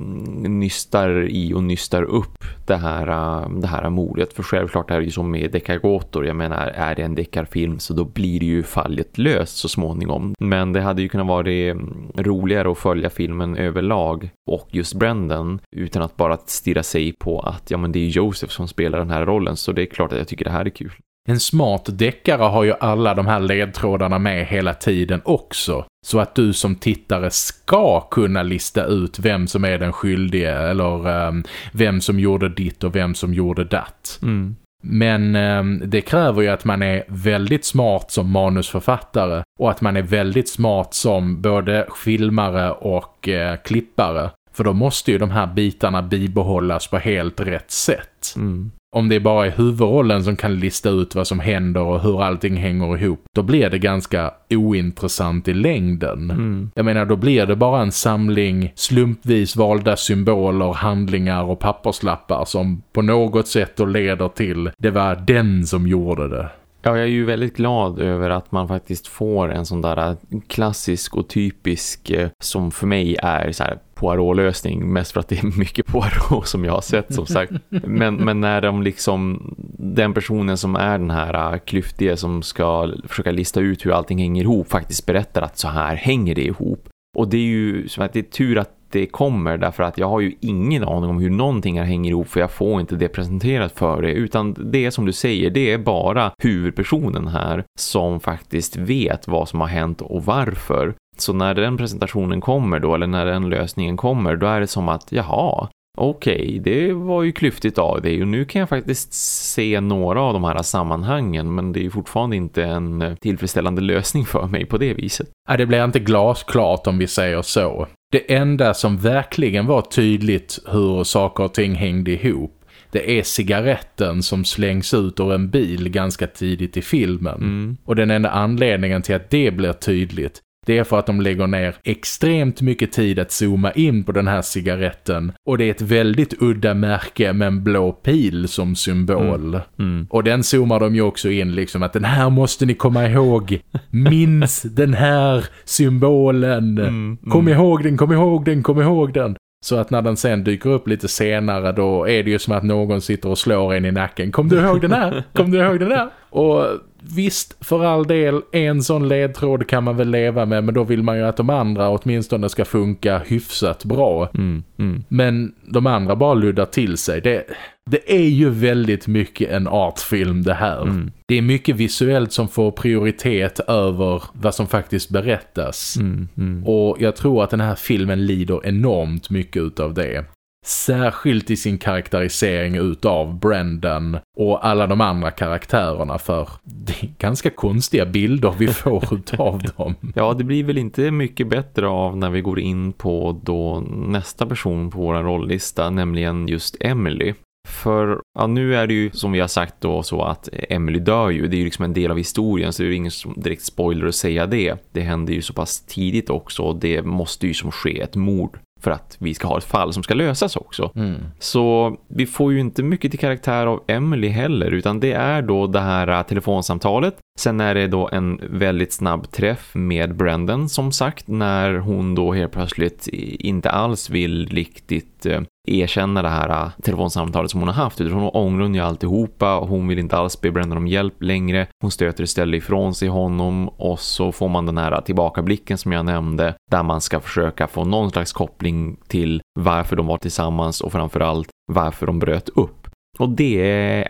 nystar i och nystar upp det här, eh, det här mordet. För självklart är det ju som med deckargåtor. Jag menar, är det en deckarfilm så då blir det ju fallet löst så småningom. Men det hade ju kunnat vara eh, roligare att följa filmen överlag och just Brendan utan att bara stirra sig på att ja men det är Joseph som spelar den här rollen så det är klart att jag tycker det här är kul. En smart deckare har ju alla de här ledtrådarna med hela tiden också. Så att du som tittare ska kunna lista ut vem som är den skyldige eller um, vem som gjorde ditt och vem som gjorde datt. Mm. Men um, det kräver ju att man är väldigt smart som manusförfattare och att man är väldigt smart som både filmare och uh, klippare. För då måste ju de här bitarna bibehållas på helt rätt sätt. Mm om det bara är huvudrollen som kan lista ut vad som händer och hur allting hänger ihop, då blir det ganska ointressant i längden. Mm. Jag menar, då blir det bara en samling slumpvis valda symboler, handlingar och papperslappar som på något sätt då leder till det var den som gjorde det. Ja, jag är ju väldigt glad över att man faktiskt får en sån där klassisk och typisk eh, som för mig är så här Poirot-lösning mest för att det är mycket Poirot som jag har sett som sagt. Men, men när de liksom den personen som är den här äh, klyftige klyftiga som ska försöka lista ut hur allting hänger ihop faktiskt berättar att så här hänger det ihop. Och det är ju som att det är tur att det kommer därför att jag har ju ingen aning om hur någonting här hänger ihop för jag får inte det presenterat för det utan det är som du säger, det är bara huvudpersonen här som faktiskt vet vad som har hänt och varför. Så när den presentationen kommer då, eller när den lösningen kommer, då är det som att, jaha, okej, okay, det var ju klyftigt av dig och nu kan jag faktiskt se några av de här sammanhangen men det är ju fortfarande inte en tillfredsställande lösning för mig på det viset. Nej, det blir inte glasklart om vi säger så. Det enda som verkligen var tydligt hur saker och ting hängde ihop det är cigaretten som slängs ut ur en bil ganska tidigt i filmen. Mm. Och den enda anledningen till att det blir tydligt det är för att de lägger ner extremt mycket tid att zooma in på den här cigaretten. Och det är ett väldigt udda märke med en blå pil som symbol. Mm. Mm. Och den zoomar de ju också in liksom att den här måste ni komma ihåg. Minns den här symbolen. Mm. mm. Kom ihåg den, kom ihåg den, kom ihåg den. Så att när den sen dyker upp lite senare då är det ju som att någon sitter och slår en i nacken. Kom du ihåg den här? Kom du ihåg den här? Och visst, för all del, en sån ledtråd kan man väl leva med men då vill man ju att de andra åtminstone ska funka hyfsat bra. Mm, mm. Men de andra bara luddar till sig. Det, det är ju väldigt mycket en artfilm det här. Mm. Det är mycket visuellt som får prioritet över vad som faktiskt berättas. Mm, mm. Och jag tror att den här filmen lider enormt mycket utav det. Särskilt i sin karaktärisering utav Brendan och alla de andra karaktärerna för det är ganska konstiga bilder vi får (laughs) utav dem. Ja, det blir väl inte mycket bättre av när vi går in på då nästa person på vår rolllista, nämligen just Emily. För ja, nu är det ju som vi har sagt då så att Emily dör ju. Det är ju liksom en del av historien så det är ju ingen direkt spoiler att säga det. Det händer ju så pass tidigt också och det måste ju som ske ett mord för att vi ska ha ett fall som ska lösas också. Mm. Så vi får ju inte mycket till karaktär av Emily heller utan det är då det här äh, telefonsamtalet. Sen är det då en väldigt snabb träff med Brendan som sagt när hon då helt plötsligt inte alls vill riktigt Eh, erkänna det här eh, telefonsamtalet som hon har haft utan hon ångrar ju alltihopa och hon vill inte alls be Brendan om hjälp längre. Hon stöter istället ifrån sig honom och så får man den här tillbakablicken som jag nämnde där man ska försöka få någon slags koppling till varför de var tillsammans och framförallt varför de bröt upp. Och det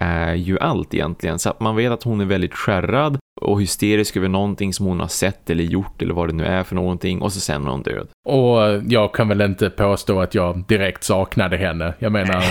är ju allt egentligen. Så att man vet att hon är väldigt skärrad och hysterisk över någonting som hon har sett eller gjort eller vad det nu är för någonting och så sen är hon död. Och jag kan väl inte påstå att jag direkt saknade henne. Jag menar,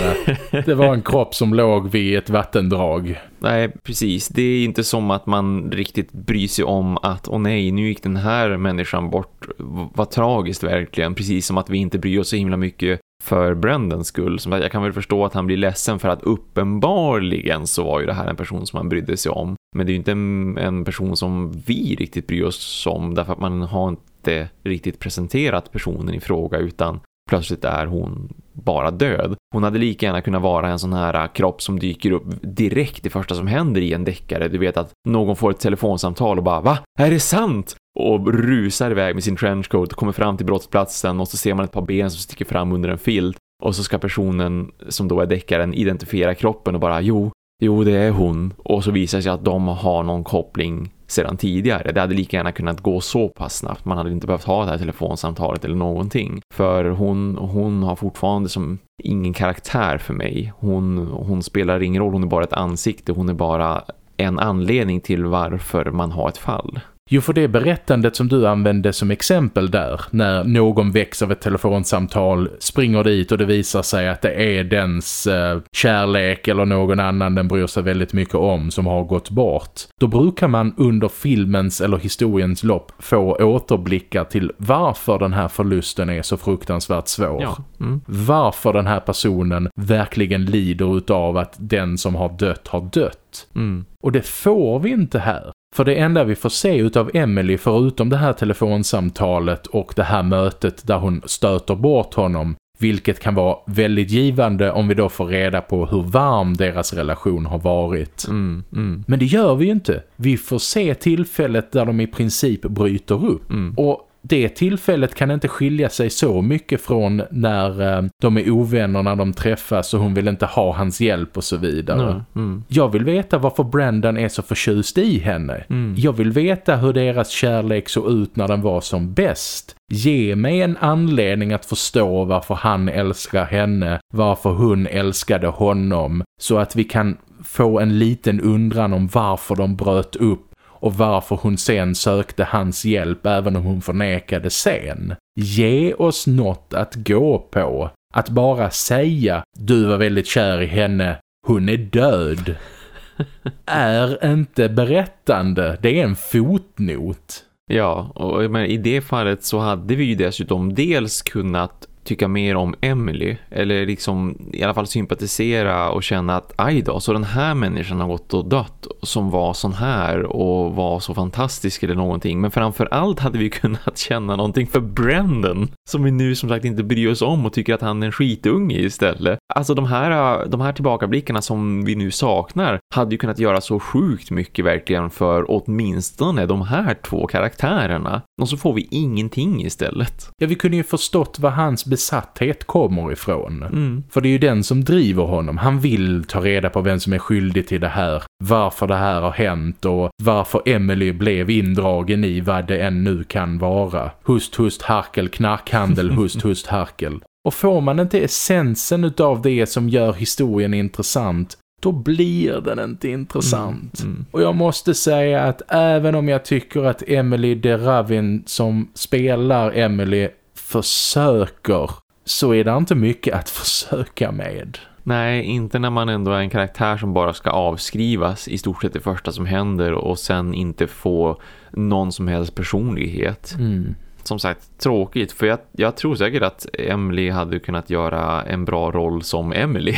det var en kropp som låg vid ett vattendrag. Nej, precis. Det är inte som att man riktigt bryr sig om att åh nej, nu gick den här människan bort. Vad tragiskt verkligen. Precis som att vi inte bryr oss så himla mycket för Brandons skull. Som jag kan väl förstå att han blir ledsen för att uppenbarligen så var ju det här en person som han brydde sig om. Men det är ju inte en, en person som vi riktigt bryr oss om därför att man har inte riktigt presenterat personen i fråga utan plötsligt är hon bara död. Hon hade lika gärna kunnat vara en sån här äh, kropp som dyker upp direkt det första som händer i en deckare. Du vet att någon får ett telefonsamtal och bara, va? Är det sant? Och rusar iväg med sin trenchcoat och kommer fram till brottsplatsen och så ser man ett par ben som sticker fram under en filt. Och så ska personen som då är deckaren identifiera kroppen och bara, jo, jo det är hon. Och så visar sig att de har någon koppling sedan tidigare. Det hade lika gärna kunnat gå så pass snabbt. Man hade inte behövt ha det här telefonsamtalet eller någonting. För hon, hon har fortfarande som ingen karaktär för mig. Hon, hon spelar ingen roll, hon är bara ett ansikte. Hon är bara en anledning till varför man har ett fall. Jo, för det berättandet som du använde som exempel där, när någon väcks av ett telefonsamtal, springer dit och det visar sig att det är dens eh, kärlek eller någon annan den bryr sig väldigt mycket om som har gått bort. Då brukar man under filmens eller historiens lopp få återblickar till varför den här förlusten är så fruktansvärt svår. Ja. Mm. Varför den här personen verkligen lider utav att den som har dött har dött. Mm. Och det får vi inte här. För det enda vi får se utav Emily förutom det här telefonsamtalet och det här mötet där hon stöter bort honom vilket kan vara väldigt givande om vi då får reda på hur varm deras relation har varit. Mm, mm. Men det gör vi ju inte. Vi får se tillfället där de i princip bryter upp. Mm. Och det tillfället kan inte skilja sig så mycket från när eh, de är ovänner när de träffas och hon vill inte ha hans hjälp och så vidare. Mm, mm. Jag vill veta varför Brandon är så förtjust i henne. Mm. Jag vill veta hur deras kärlek såg ut när den var som bäst. Ge mig en anledning att förstå varför han älskar henne, varför hon älskade honom, så att vi kan få en liten undran om varför de bröt upp och varför hon sen sökte hans hjälp även om hon förnekade sen. Ge oss något att gå på. Att bara säga, du var väldigt kär i henne, hon är död. (laughs) är inte berättande, det är en fotnot. Ja, och men i det fallet så hade vi ju dessutom dels kunnat tycka mer om Emily eller liksom i alla fall sympatisera och känna att aj då, så den här människan har gått och dött som var sån här och var så fantastisk eller någonting men framförallt hade vi (laughs) kunnat känna någonting för Brandon som vi nu som sagt inte bryr oss om och tycker att han är en skitunge istället. Alltså de här, de här tillbakablickarna som vi nu saknar hade ju kunnat göra så sjukt mycket verkligen för åtminstone de här två karaktärerna och så får vi ingenting istället. Ja, vi kunde ju förstått vad hans besatthet kommer ifrån. Mm. För det är ju den som driver honom. Han vill ta reda på vem som är skyldig till det här. Varför det här har hänt och varför Emily blev indragen i vad det än nu kan vara. Hust, hust, harkel, knarkhandel, (laughs) hust, hust, harkel. Och får man inte essensen av det som gör historien intressant då blir den inte intressant. Mm, mm. Och jag måste säga att även om jag tycker att Emily de Ravin som spelar Emily försöker så är det inte mycket att försöka med. Nej, inte när man ändå är en karaktär som bara ska avskrivas i stort sett det första som händer och sen inte få någon som helst personlighet. Mm. Som sagt, tråkigt för jag, jag, tror säkert att Emily hade kunnat göra en bra roll som Emily.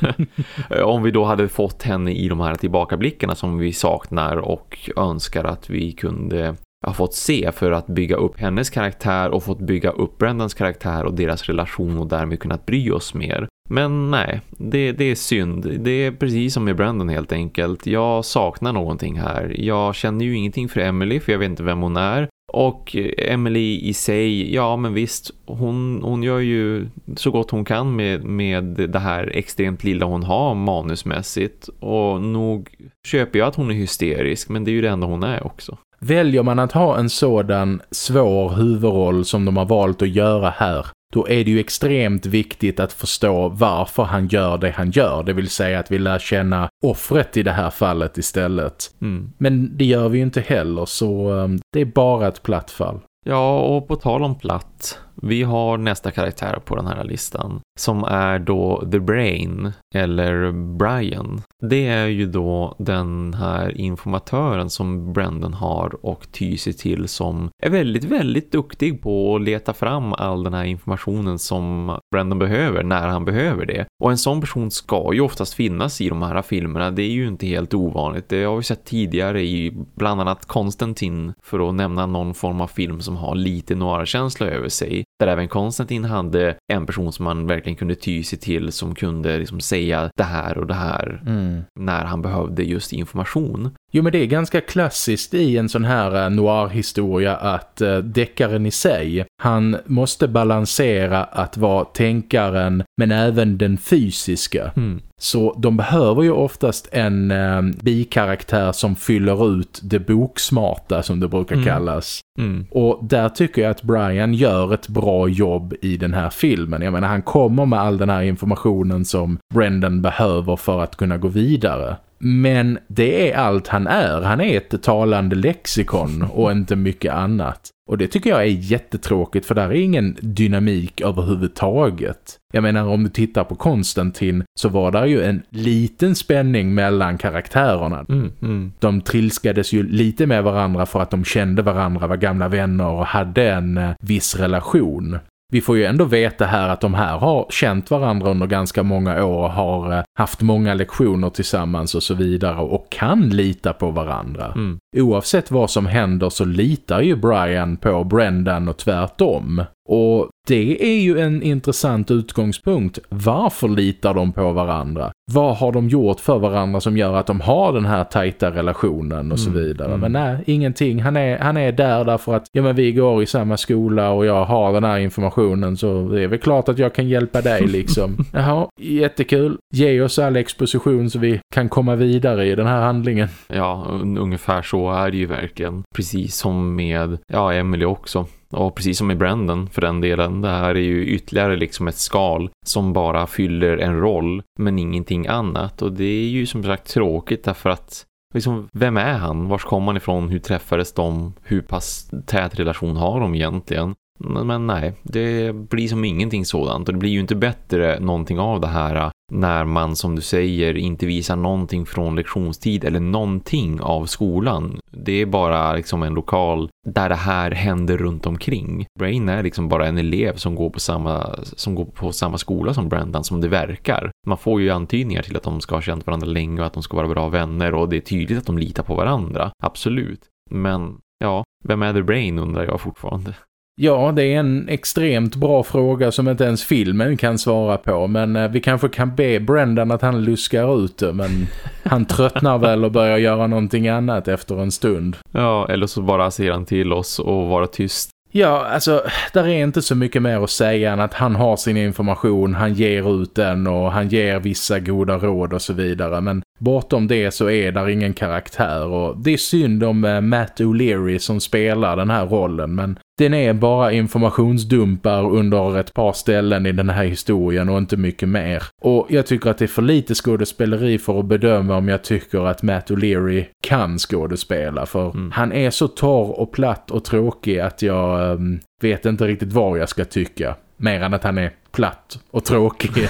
(laughs) (laughs) Om vi då hade fått henne i de här tillbakablickarna som vi saknar och önskar att vi kunde har fått se för att bygga upp hennes karaktär och fått bygga upp Brendans karaktär och deras relation och därmed kunnat bry oss mer. Men nej, det, det är synd. Det är precis som med Brandon helt enkelt. Jag saknar någonting här. Jag känner ju ingenting för Emily för jag vet inte vem hon är. Och Emily i sig, ja men visst, hon, hon gör ju så gott hon kan med, med det här extremt lilla hon har manusmässigt. Och nog köper jag att hon är hysterisk, men det är ju det enda hon är också. Väljer man att ha en sådan svår huvudroll som de har valt att göra här då är det ju extremt viktigt att förstå varför han gör det han gör. Det vill säga att vi lär känna offret i det här fallet istället. Mm. Men det gör vi ju inte heller så um, det är bara ett platt fall. Ja, och på tal om platt. Vi har nästa karaktär på den här listan som är då The Brain eller Brian. Det är ju då den här informatören som Brandon har och tyser till som är väldigt, väldigt duktig på att leta fram all den här informationen som Brandon behöver när han behöver det. Och en sån person ska ju oftast finnas i de här filmerna. Det är ju inte helt ovanligt. Det har vi sett tidigare i bland annat Konstantin för att nämna någon form av film som har lite noir-känsla över sig. Där även Konstantin hade en person som man verkligen kunde ty sig till som kunde liksom säga det här och det här mm. när han behövde just information. Jo men det är ganska klassiskt i en sån här uh, noir-historia att uh, deckaren i sig, han måste balansera att vara tänkaren men även den fysiska. Mm. Så de behöver ju oftast en uh, bikaraktär som fyller ut det boksmarta som det brukar mm. kallas. Mm. Och där tycker jag att Brian gör ett bra jobb i den här filmen. Jag menar han kommer med all den här informationen som Brendan behöver för att kunna gå vidare. Men det är allt han är. Han är ett talande lexikon och inte mycket annat. Och det tycker jag är jättetråkigt för där är ingen dynamik överhuvudtaget. Jag menar om du tittar på Konstantin så var där ju en liten spänning mellan karaktärerna. Mm, mm. De trilskades ju lite med varandra för att de kände varandra, var gamla vänner och hade en eh, viss relation vi får ju ändå veta här att de här har känt varandra under ganska många år och har eh, haft många lektioner tillsammans och så vidare och kan lita på varandra. Mm. Oavsett vad som händer så litar ju Brian på Brendan och tvärtom. Och det är ju en intressant utgångspunkt. Varför litar de på varandra? Vad har de gjort för varandra som gör att de har den här tajta relationen och så mm, vidare? Mm. Men nej, ingenting. Han är, han är där därför att ja, men vi går i samma skola och jag har den här informationen så det är väl klart att jag kan hjälpa dig (laughs) liksom. Jaha, jättekul. Ge oss all exposition så vi kan komma vidare i den här handlingen. Ja, ungefär så är det ju verkligen. Precis som med ja, Emily också. Och precis som i Brandon för den delen, det här är ju ytterligare liksom ett skal som bara fyller en roll men ingenting annat. Och det är ju som sagt tråkigt därför att liksom, vem är han? Vars kom han ifrån? Hur träffades de? Hur pass tät relation har de egentligen? Men nej, det blir som ingenting sådant och det blir ju inte bättre någonting av det här äh, när man som du säger inte visar någonting från lektionstid eller någonting av skolan. Det är bara liksom en lokal där det här händer runt omkring. Brain är liksom bara en elev som går på samma, som går på samma skola som Brendan som det verkar. Man får ju antydningar till att de ska ha känt varandra länge och att de ska vara bra vänner och det är tydligt att de litar på varandra. Absolut. Men ja, vem är The Brain undrar jag fortfarande. Ja, det är en extremt bra fråga som inte ens filmen kan svara på. Men eh, vi kanske kan be Brendan att han luskar ut det. Men han tröttnar väl och börjar göra någonting annat efter en stund. Ja, eller så bara ser han till oss och vara tyst. Ja, alltså, där är inte så mycket mer att säga än att han har sin information, han ger ut den och han ger vissa goda råd och så vidare. Men bortom det så är där ingen karaktär och det är synd om eh, Matt O'Leary som spelar den här rollen. Men den är bara informationsdumpar under ett par ställen i den här historien och inte mycket mer. Och jag tycker att det är för lite skådespeleri för att bedöma om jag tycker att Matt O'Leary kan skådespela. För mm. han är så torr och platt och tråkig att jag um, vet inte riktigt vad jag ska tycka. Mer än att han är platt och tråkig. (laughs)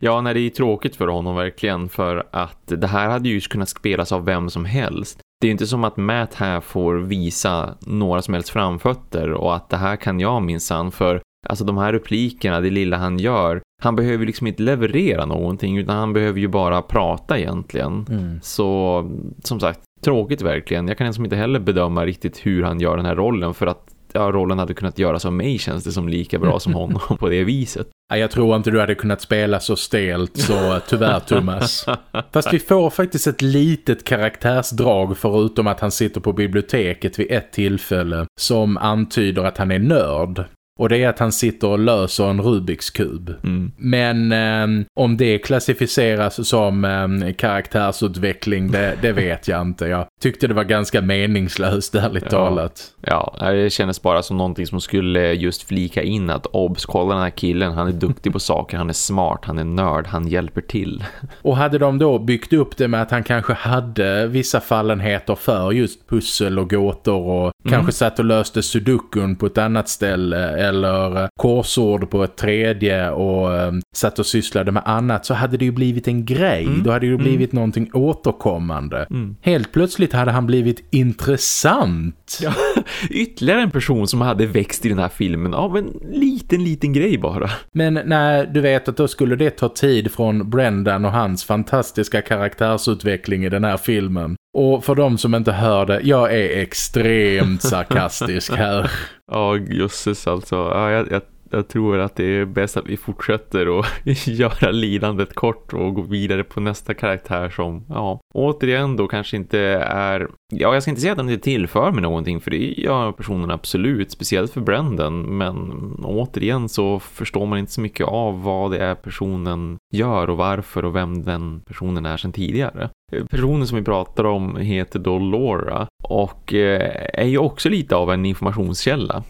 ja, när det är tråkigt för honom verkligen. För att det här hade ju kunnat spelas av vem som helst. Det är inte som att Matt här får visa några som helst framfötter och att det här kan jag minsann för alltså de här replikerna, det lilla han gör han behöver liksom inte leverera någonting utan han behöver ju bara prata egentligen. Mm. Så som sagt, tråkigt verkligen. Jag kan liksom inte heller bedöma riktigt hur han gör den här rollen för att ja, rollen hade kunnat göras av mig känns det som lika bra som honom på det viset. Jag tror inte du hade kunnat spela så stelt så tyvärr Thomas. (laughs) Fast vi får faktiskt ett litet karaktärsdrag förutom att han sitter på biblioteket vid ett tillfälle som antyder att han är nörd. Och det är att han sitter och löser en Rubiks kub. Mm. Men eh, om det klassificeras som eh, karaktärsutveckling, det, det, vet jag inte. Jag tyckte det var ganska meningslöst, ärligt ja. talat. Ja, det kändes bara som någonting som skulle just flika in att obs, kolla den här killen, han är duktig på saker, han är smart, han är nörd, han hjälper till. (laughs) Och hade de då byggt upp det med att han kanske hade vissa fallenheter för just pussel och gåtor och mm. kanske satt och löste sudokun på ett annat ställe eller eh, korsord på ett tredje och um, satt och sysslade med annat så hade det ju blivit en grej. Mm. Då hade det ju mm. blivit mm. någonting återkommande. Mm. Helt plötsligt hade han blivit intressant. Ja, (laughs) ytterligare en person som hade växt i den här filmen av en liten, liten grej bara. Men när du vet att då skulle det ta tid från Brendan och hans fantastiska karaktärsutveckling i den här filmen och för de som inte hör det, jag är extremt sarkastisk här. (laughs) Ja, jösses alltså. Ja, jag, jag jag tror att det är bäst att vi fortsätter och (laughs) göra lidandet kort och gå vidare på nästa karaktär som, ja, återigen då kanske inte är, ja jag ska inte säga att den inte tillför med någonting för det gör personen absolut, speciellt för Brendan, men återigen så förstår man inte så mycket av vad det är personen gör och varför och vem den personen är sedan tidigare. Personen som vi pratar om heter då Laura och eh, är ju också lite av en informationskälla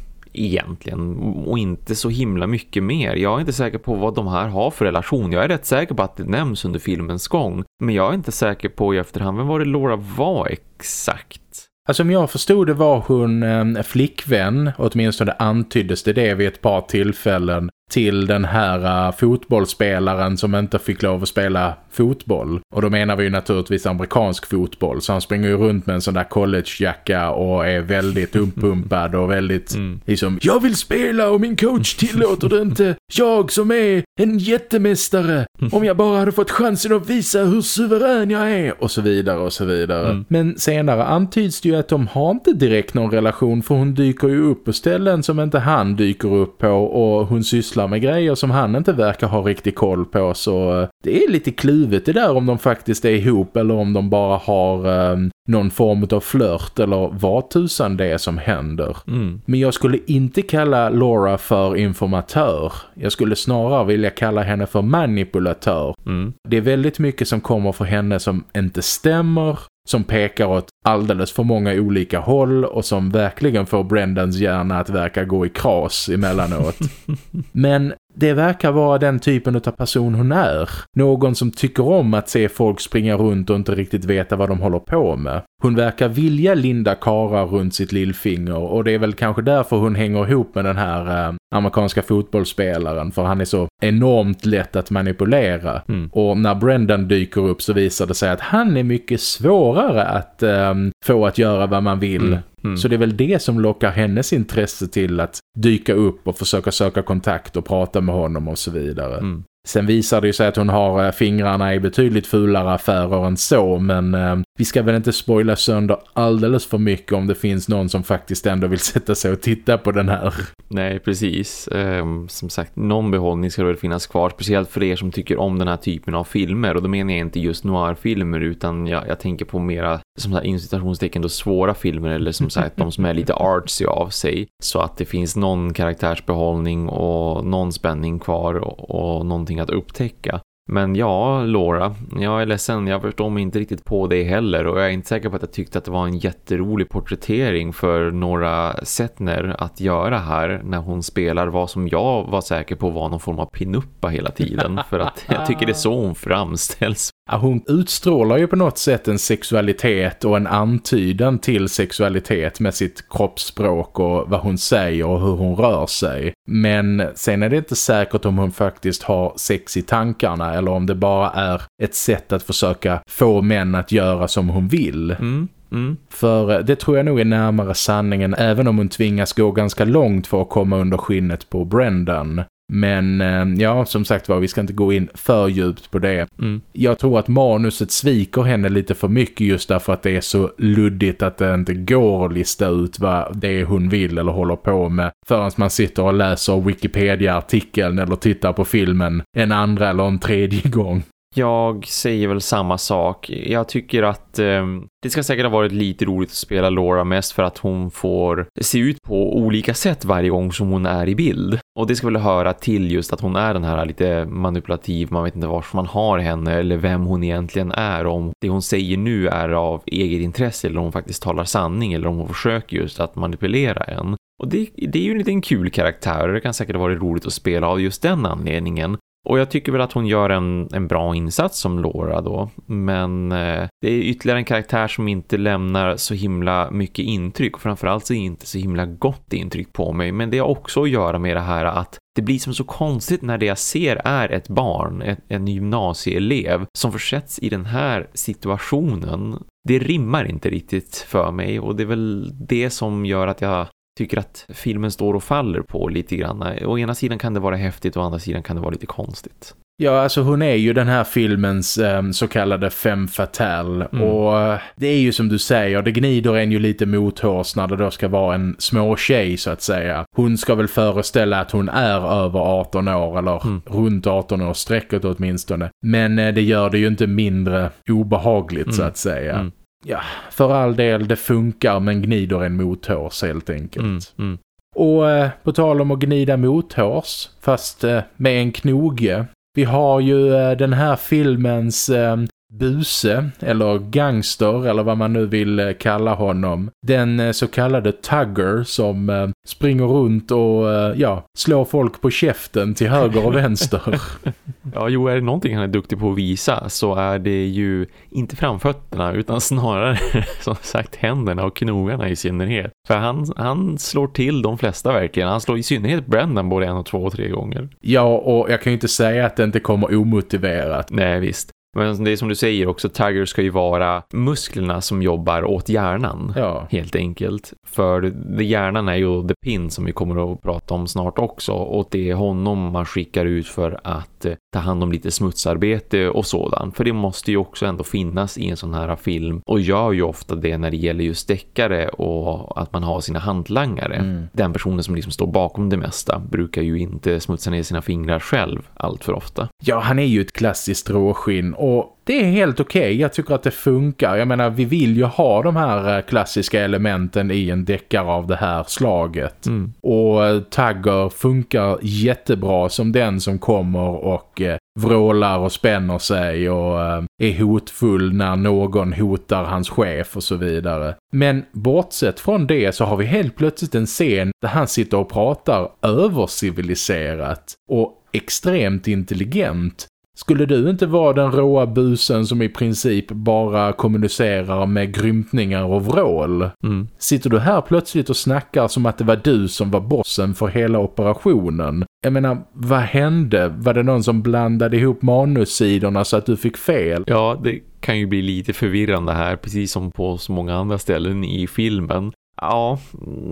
egentligen och inte så himla mycket mer. Jag är inte säker på vad de här har för relation. Jag är rätt säker på att det nämns under filmens gång. Men jag är inte säker på i efterhand vem var det Laura var exakt. Alltså om jag förstod det var hon eh, flickvän, åtminstone antyddes det det vid ett par tillfällen till den här uh, fotbollsspelaren som inte fick lov att spela fotboll. Och då menar vi ju naturligtvis amerikansk fotboll. Så han springer ju runt med en sån där collegejacka och är väldigt uppumpad och väldigt mm. liksom Jag vill spela och min coach tillåter det inte. Jag som är en jättemästare. Om jag bara hade fått chansen att visa hur suverän jag är. Och så vidare och så vidare. Mm. Men senare antyds det ju att de har inte direkt någon relation för hon dyker ju upp på ställen som inte han dyker upp på och hon sysslar sysslar med grejer som han inte verkar ha riktigt koll på så eh, det är lite kluvet det där om de faktiskt är ihop eller om de bara har um, någon form av flört eller vad tusan det är som händer. Mm. Men jag skulle inte kalla Laura för informatör. Jag skulle snarare vilja kalla henne för manipulatör. Mm. Det är väldigt mycket som kommer för henne som inte stämmer som pekar åt alldeles för många olika håll och som verkligen får Brendans hjärna att verka gå i kras emellanåt. (laughs) Men det verkar vara den typen av person hon är. Någon som tycker om att se folk springa runt och inte riktigt veta vad de håller på med. Hon verkar vilja linda karar runt sitt lillfinger och det är väl kanske därför hon hänger ihop med den här eh, amerikanska fotbollsspelaren för han är så enormt lätt att manipulera. Mm. Och när Brendan dyker upp så visar det sig att han är mycket svårare att eh, få att göra vad man vill. Mm. Mm. Så det är väl det som lockar hennes intresse till att dyka upp och försöka söka kontakt och prata med honom och så vidare. Mm. Sen visar det ju sig att hon har eh, fingrarna i betydligt fulare affärer än så men eh, vi ska väl inte spoila sönder alldeles för mycket om det finns någon som faktiskt ändå vill (laughs) sätta sig och titta på den här. Nej, precis. Um, som sagt, någon behållning ska väl finnas kvar, speciellt för er som tycker om den här typen av filmer och då menar jag inte just noir-filmer utan jag, jag tänker på mera som sagt incitationstecken då svåra filmer eller som sagt de som är lite (laughs) artsy av sig så att det finns någon karaktärsbehållning och någon spänning kvar och, och någonting att upptäcka. Men ja, Laura, jag är ledsen, jag förstår mig inte riktigt på det heller och jag är inte säker på att jag tyckte att det var en jätterolig porträttering för några Setner att göra här när hon spelar vad som jag var säker på var någon form av pinuppa hela tiden (laughs) för att jag tycker det är så hon framställs. Hon utstrålar ju på något sätt en sexualitet och en antydan till sexualitet med sitt kroppsspråk och vad hon säger och hur hon rör sig. Men sen är det inte säkert om hon faktiskt har sex i tankarna eller om det bara är ett sätt att försöka få män att göra som hon vill. Mm. Mm. För det tror jag nog är närmare sanningen även om hon tvingas gå ganska långt för att komma under skinnet på Brendan. Men eh, ja, som sagt var, vi ska inte gå in för djupt på det. Mm. Jag tror att manuset sviker henne lite för mycket just därför att det är så luddigt att det inte går att lista ut vad det är hon vill eller håller på med. Förrän man sitter och läser Wikipedia-artikeln eller tittar på filmen en andra eller en tredje gång. Jag säger väl samma sak. Jag tycker att eh, det ska säkert ha varit lite roligt att spela Laura mest för att hon får se ut på olika sätt varje gång som hon är i bild. Och det ska väl höra till just att hon är den här lite manipulativ, man vet inte varför man har henne eller vem hon egentligen är. Om det hon säger nu är av eget intresse eller om hon faktiskt talar sanning eller om hon försöker just att manipulera en. Och det, det är ju en liten kul karaktär och det kan säkert ha varit roligt att spela av just den anledningen. Och jag tycker väl att hon gör en, en bra insats som Laura då. Men eh, det är ytterligare en karaktär som inte lämnar så himla mycket intryck. Och framförallt så är inte så himla gott intryck på mig. Men det har också att göra med det här att det blir som så konstigt när det jag ser är ett barn, ett, en gymnasieelev som försätts i den här situationen. Det rimmar inte riktigt för mig och det är väl det som gör att jag tycker att filmen står och faller på lite grann. Å ena sidan kan det vara häftigt och å andra sidan kan det vara lite konstigt. Ja, alltså hon är ju den här filmens eh, så kallade femme fatale. Mm. Och eh, det är ju som du säger, det gnider en ju lite mothårs när det då ska vara en små tjej så att säga. Hon ska väl föreställa att hon är över 18 år eller mm. runt 18 år sträcket åtminstone. Men eh, det gör det ju inte mindre obehagligt mm. så att säga. Ja, för all del det funkar men gnider en mothårs helt enkelt. Mm, mm. Och eh, på tal om att gnida mothårs, fast eh, med en knoge. Vi har ju eh, den här filmens eh, buse eller gangster eller vad man nu vill eh, kalla honom. Den eh, så kallade Tugger som eh, springer runt och ja, slår folk på käften till höger och vänster. (laughs) ja, jo, är det någonting han är duktig på att visa så är det ju inte framfötterna utan snarare (laughs) som sagt händerna och knogarna i synnerhet. För han, han slår till de flesta verkligen. Han slår i synnerhet Brendan både en och två och tre gånger. Ja, och jag kan ju inte säga att det inte kommer omotiverat. Nej, visst. Men det är som du säger också, Tiger ska ju vara musklerna som jobbar åt hjärnan. Ja. Helt enkelt. För hjärnan är ju The Pin som vi kommer att prata om snart också. Och det är honom man skickar ut för att eh, ta hand om lite smutsarbete och sådant. För det måste ju också ändå finnas i en sån här film. Och gör ju ofta det när det gäller just deckare och att man har sina handlangare. Mm. Den personen som liksom står bakom det mesta brukar ju inte smutsa ner sina fingrar själv allt för ofta. Ja, han är ju ett klassiskt råskinn och det är helt okej. Okay. Jag tycker att det funkar. Jag menar, vi vill ju ha de här eh, klassiska elementen i en deckare av det här slaget. Mm. Och eh, Tagger funkar jättebra som den som kommer och eh, vrålar och spänner sig och är hotfull när någon hotar hans chef och så vidare. Men bortsett från det så har vi helt plötsligt en scen där han sitter och pratar överciviliserat och extremt intelligent skulle du inte vara den råa busen som i princip bara kommunicerar med grymtningar och vrål? Mm. Sitter du här plötsligt och snackar som att det var du som var bossen för hela operationen? Jag menar, vad hände? Var det någon som blandade ihop manussidorna så att du fick fel? Ja, det kan ju bli lite förvirrande här, precis som på så många andra ställen i filmen. Ja,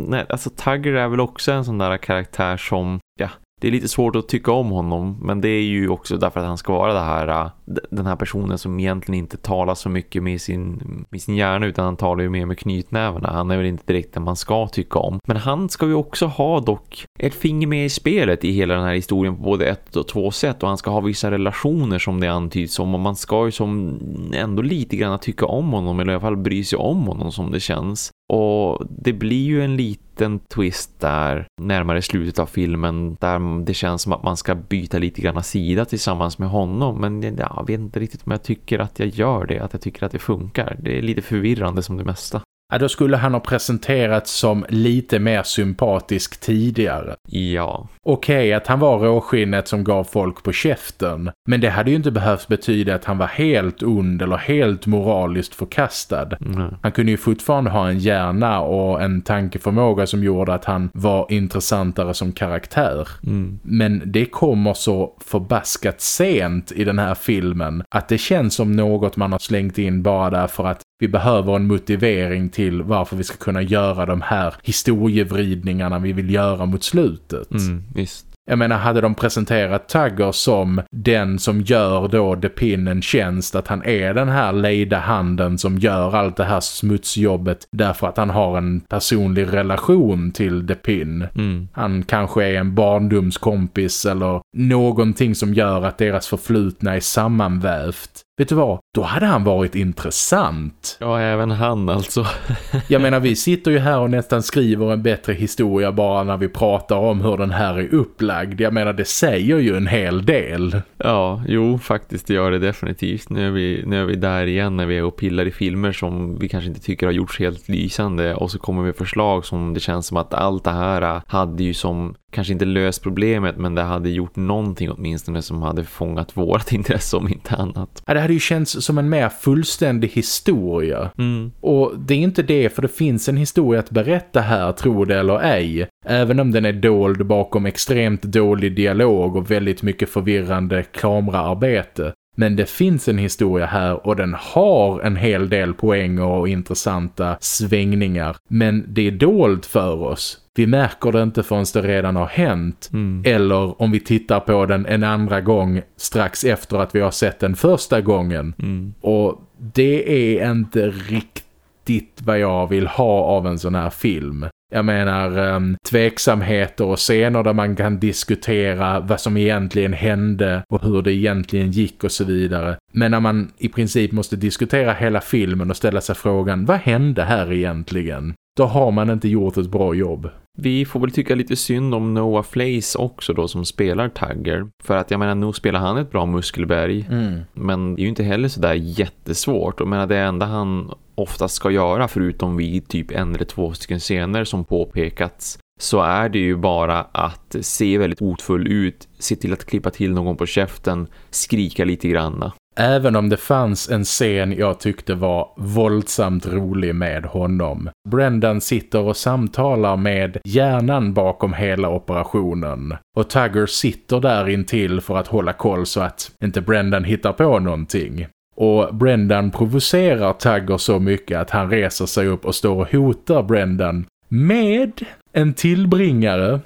nej, alltså Tugger är väl också en sån där karaktär som, ja, det är lite svårt att tycka om honom men det är ju också därför att han ska vara det här, äh, den här personen som egentligen inte talar så mycket med sin, med sin hjärna utan han talar ju mer med knytnävarna. Han är väl inte direkt den man ska tycka om. Men han ska ju också ha dock ett finger med i spelet i hela den här historien på både ett och två sätt och han ska ha vissa relationer som det antyds om och man ska ju som ändå lite grann tycka om honom eller i alla fall bry sig om honom som det känns. Och det blir ju en liten twist där närmare slutet av filmen där det känns som att man ska byta lite grann sida tillsammans med honom. Men jag vet inte riktigt om jag tycker att jag gör det, att jag tycker att det funkar. Det är lite förvirrande som det mesta. Ja, då skulle han ha presenterats som lite mer sympatisk tidigare. Ja. Okej okay, att han var råskinnet som gav folk på käften. Men det hade ju inte behövt betyda att han var helt ond eller helt moraliskt förkastad. Mm. Han kunde ju fortfarande ha en hjärna och en tankeförmåga som gjorde att han var intressantare som karaktär. Mm. Men det kommer så förbaskat sent i den här filmen att det känns som något man har slängt in bara därför att vi behöver en motivering till varför vi ska kunna göra de här historievridningarna vi vill göra mot slutet. Mm, visst. Jag menar, hade de presenterat Tugger som den som gör då Depin en tjänst, att han är den här lejda handen som gör allt det här smutsjobbet därför att han har en personlig relation till Depin. Mm. Han kanske är en barndomskompis eller någonting som gör att deras förflutna är sammanvävt. Vet du vad? Då hade han varit intressant. Ja, även han alltså. (laughs) jag menar, vi (laughs) sitter ju här och nästan skriver en bättre historia bara när vi pratar om hur den här är upplagd. Jag menar, det säger ju en hel del. Ja, jo, faktiskt det gör det definitivt. Nu är, vi, nu är vi där igen när vi är och pillar i filmer som vi kanske inte tycker har gjorts helt lysande. Och så kommer vi förslag som det känns som att allt det här hade ju som kanske inte löst problemet men det hade gjort någonting åtminstone som hade fångat vårt (laughs) intresse om inte annat. Ja, det hade ju känts som en mer fullständig historia. Mm. Och det är inte det för det finns en historia att berätta här, tro det eller ej. Även om den är dold bakom extremt dålig dialog och väldigt mycket förvirrande kameraarbete. Men det finns en historia här och den har en hel del poänger och intressanta svängningar. Men det är dolt för oss. Vi märker det inte förrän det redan har hänt. Mm. Eller om vi tittar på den en andra gång strax efter att vi har sett den första gången. Mm. Och det är inte riktigt vad jag vill ha av en sån här film. Jag menar um, tveksamheter och scener där man kan diskutera vad som egentligen hände och hur det egentligen gick och så vidare. Men när man i princip måste diskutera hela filmen och ställa sig frågan, vad hände här egentligen? Då har man inte gjort ett bra jobb. Vi får väl tycka lite synd om Noah Flace också då som spelar Tagger. För att jag menar, nog spelar han ett bra muskelberg. Mm. Men det är ju inte heller så där jättesvårt. Och menar, det enda han oftast ska göra förutom vid typ en eller två stycken scener som påpekats så är det ju bara att se väldigt hotfull ut, se till att klippa till någon på käften, skrika lite granna. Även om det fanns en scen jag tyckte var våldsamt rolig med honom. Brendan sitter och samtalar med hjärnan bakom hela operationen. Och Tugger sitter där intill för att hålla koll så att inte Brendan hittar på någonting. Och Brendan provocerar Tugger så mycket att han reser sig upp och står och hotar Brendan med en tillbringare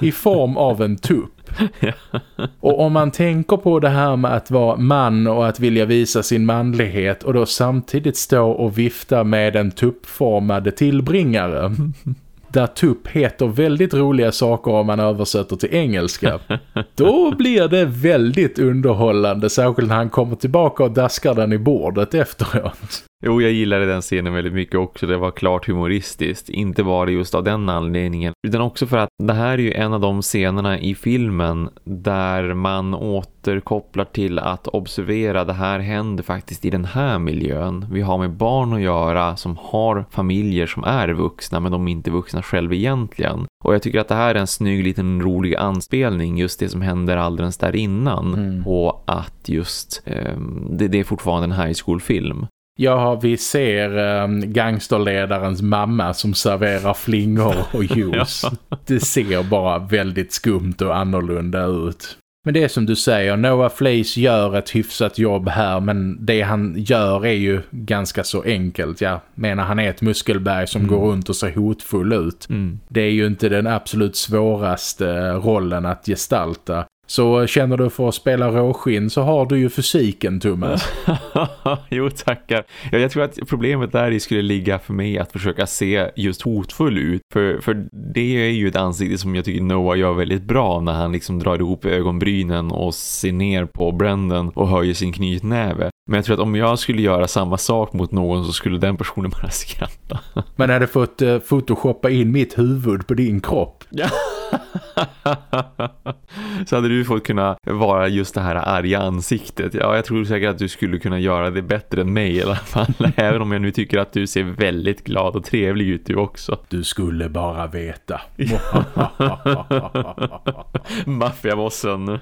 i form av en tupp. (laughs) Och om man tänker på det här med att vara man och att vilja visa sin manlighet och då samtidigt stå och vifta med en tuppformad tillbringare. (laughs) Där tupp heter väldigt roliga saker om man översätter till engelska. (laughs) Då blir det väldigt underhållande, särskilt när han kommer tillbaka och daskar den i bordet efteråt. Jo, jag gillade den scenen väldigt mycket också. Det var klart humoristiskt. Inte bara just av den anledningen. Utan också för att det här är ju en av de scenerna i filmen där man återkopplar till att observera det här händer faktiskt i den här miljön. Vi har med barn att göra som har familjer som är vuxna men de är inte vuxna själva egentligen. Och jag tycker att det här är en snygg liten rolig anspelning just det som händer alldeles där innan. Mm. Och att just eh, det, det är fortfarande en high school film. Ja, vi ser um, gangsterledarens mamma som serverar flingor och (laughs) juice. Det ser bara väldigt skumt och annorlunda ut. Men det är som du säger, Noah Flace gör ett hyfsat jobb här men det han gör är ju ganska så enkelt. Jag menar han är ett muskelberg som Mm. går runt och ser hotfull ut. Det är ju inte den absolut svåraste rollen att gestalta. Så känner du för att spela råskinn så har du ju fysiken, Thomas. (laughs) jo, tackar. Ja, jag tror att problemet där skulle ligga för mig att försöka se just hotfull ut. För, för det är ju ett ansikte som jag tycker Noah gör väldigt bra när han liksom drar ihop ögonbrynen och ser ner på Brendan och höjer sin knytnäve. Men jag tror att om jag skulle göra samma sak mot någon så skulle den personen (laughs) bara skratta. Man hade fått uh, photoshoppa in mitt huvud på din kropp. (laughs) Så hade du fått kunna vara just det här arga ansiktet. Ja, jag tror säkert att du skulle kunna göra det bättre än mig i alla fall. (laughs) Även om jag nu tycker att du ser väldigt glad och trevlig ut du också. Du skulle bara veta. (laughs) Maffiabossen.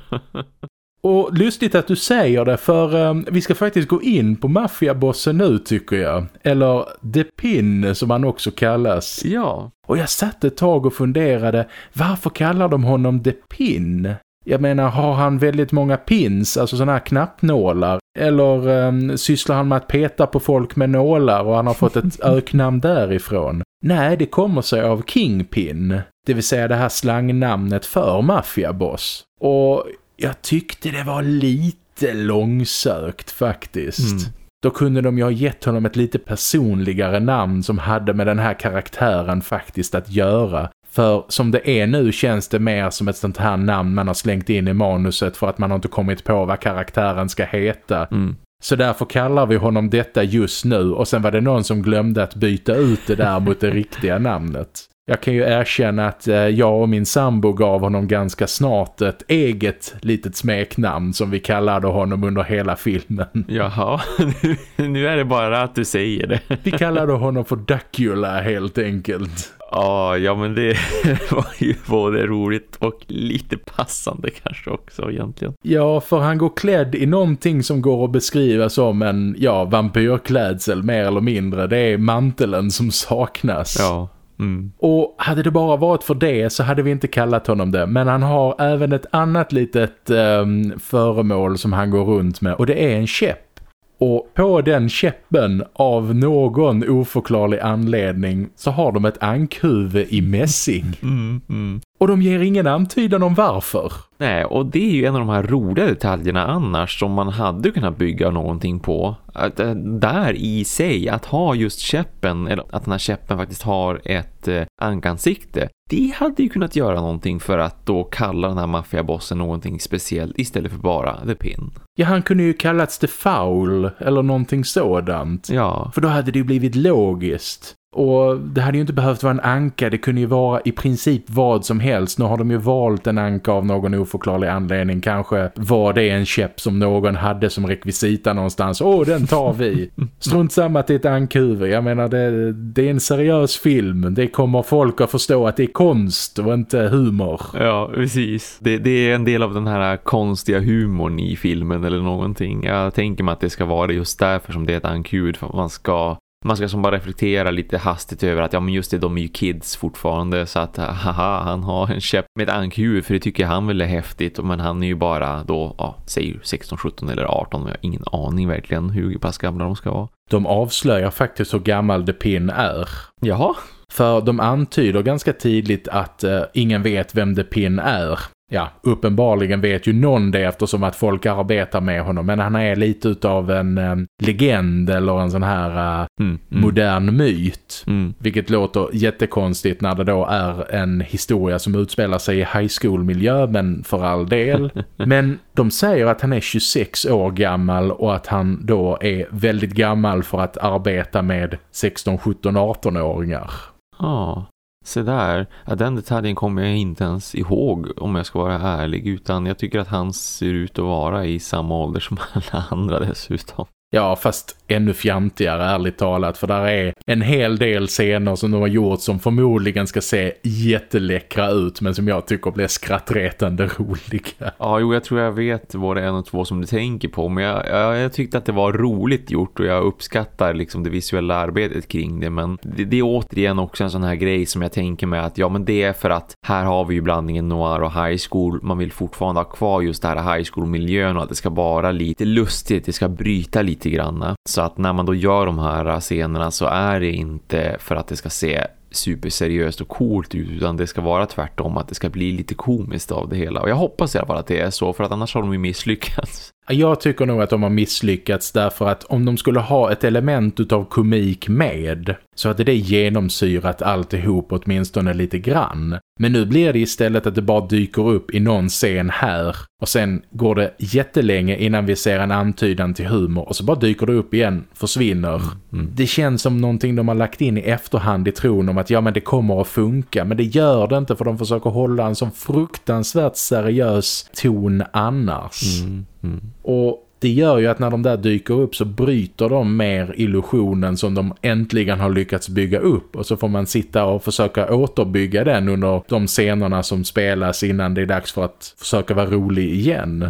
Och lustigt att du säger det för um, vi ska faktiskt gå in på maffiabossen nu tycker jag. Eller The Pin som han också kallas. Ja. Och jag satt ett tag och funderade, varför kallar de honom The Pin? Jag menar, har han väldigt många pins, alltså sådana här knappnålar? Eller um, sysslar han med att peta på folk med nålar och han har fått ett (laughs) öknamn därifrån? Nej, det kommer sig av Kingpin, det vill säga det här slangnamnet för maffiaboss. Och jag tyckte det var lite långsökt faktiskt. Mm. Då kunde de ju ha gett honom ett lite personligare namn som hade med den här karaktären faktiskt att göra. För som det är nu känns det mer som ett sånt här namn man har slängt in i manuset för att man har inte kommit på vad karaktären ska heta. Mm. Så därför kallar vi honom detta just nu och sen var det någon som glömde att byta ut det där mot det (laughs) riktiga namnet. Jag kan ju erkänna att eh, jag och min sambo gav honom ganska snart ett eget litet smeknamn som vi kallade honom under hela filmen. Jaha, (laughs) nu är det bara att du säger det. Vi kallade honom för Duckula helt enkelt. Ja, ja men det (laughs) var ju både roligt och lite passande kanske också egentligen. Ja, för han går klädd i någonting som går att beskriva som en, ja, vampyrklädsel mer eller mindre. Det är manteln som saknas. Ja. Mm. Och hade det bara varit för det så hade vi inte kallat honom det. Men han har även ett annat litet um, föremål som han går runt med och det är en käpp. Och på den käppen av någon oförklarlig anledning så har de ett ankhuvud i mässing. Mm, mm. Och de ger ingen antydan om varför. Nej, och det är ju en av de här roliga detaljerna annars som man hade kunnat bygga någonting på. Att, äh, där i sig, att ha just käppen, eller att den här käppen faktiskt har ett eh, ankansikte. Det hade ju kunnat göra någonting för att då kalla den här maffiabossen någonting speciellt istället för bara The Pin. Ja, han kunde ju kallats The Foul eller någonting sådant. Ja. För då hade det ju blivit logiskt. Och det hade ju inte behövt vara en anka, det kunde ju vara i princip vad som helst. Nu har de ju valt en anka av någon oförklarlig anledning. Kanske var det en käpp som någon hade som rekvisita någonstans. Åh, den tar vi. (laughs) Strunt samma att är ett ankhuvud. Jag menar, det, det är en seriös film. Det kommer folk att förstå att det är konst och inte humor. Ja, precis. Det, det är en del av den här konstiga humorn i filmen eller någonting. Jag tänker mig att det ska vara just därför som det är ett ankhuvud. För man ska man ska som bara reflektera lite hastigt över att ja men just det, de är ju kids fortfarande så att haha, han har en käpp med ett ankhuvud för det tycker han väl är häftigt men han är ju bara då, ja, säger 16, 17 eller 18 jag har ingen aning verkligen hur pass gamla de ska vara. De avslöjar faktiskt hur gammal The Pin är. Jaha. För de antyder ganska tidigt att uh, ingen vet vem The Pin är ja, uppenbarligen vet ju någon det eftersom att folk arbetar med honom. Men han är lite utav en eh, legend eller en sån här eh, mm, mm. modern myt. Mm. Vilket låter jättekonstigt när det då är en historia som utspelar sig i high school-miljö, men för all del. (laughs) men de säger att han är 26 år gammal och att han då är väldigt gammal för att arbeta med 16, 17, 18-åringar. Ja, Se där, ja, den detaljen kommer jag inte ens ihåg om jag ska vara ärlig utan jag tycker att han ser ut att vara i samma ålder som alla andra dessutom. Ja, fast ännu fjantigare ärligt talat. För där är en hel del scener som de har gjort som förmodligen ska se jätteläckra ut. Men som jag tycker blir skrattretande (laughs) roliga. Ja, jo, jag tror jag vet vad det är en och två som du tänker på. Men jag, jag, jag tyckte att det var roligt gjort och jag uppskattar liksom det visuella arbetet kring det. Men det, det, är återigen också en sån här grej som jag tänker mig att ja, men det är för att här har vi ju blandningen noir och high school. Man vill fortfarande ha kvar just det här high school-miljön och att det ska vara lite lustigt, det ska bryta lite lite grann. Så att när man då gör de här scenerna så är det inte för att det ska se superseriöst och coolt ut utan det ska vara tvärtom att det ska bli lite komiskt av det hela. Och jag hoppas i alla fall att det är så för att annars har de ju misslyckats. Jag tycker nog att de har misslyckats därför att om de skulle ha ett element utav komik med så hade det genomsyrat alltihop åtminstone lite grann. Men nu blir det istället att det bara dyker upp i någon scen här och sen går det jättelänge innan vi ser en antydan till humor och så bara dyker det upp igen, försvinner. Mm, mm. Det känns som någonting de har lagt in i efterhand i tron om att ja men det kommer att funka men det gör det inte för de försöker hålla en sån fruktansvärt seriös ton annars. Mm, mm. och det gör ju att när de där dyker upp så bryter de mer illusionen som de äntligen har lyckats bygga upp och så får man sitta och försöka återbygga den under de scenerna som spelas innan det är dags för att försöka vara rolig igen.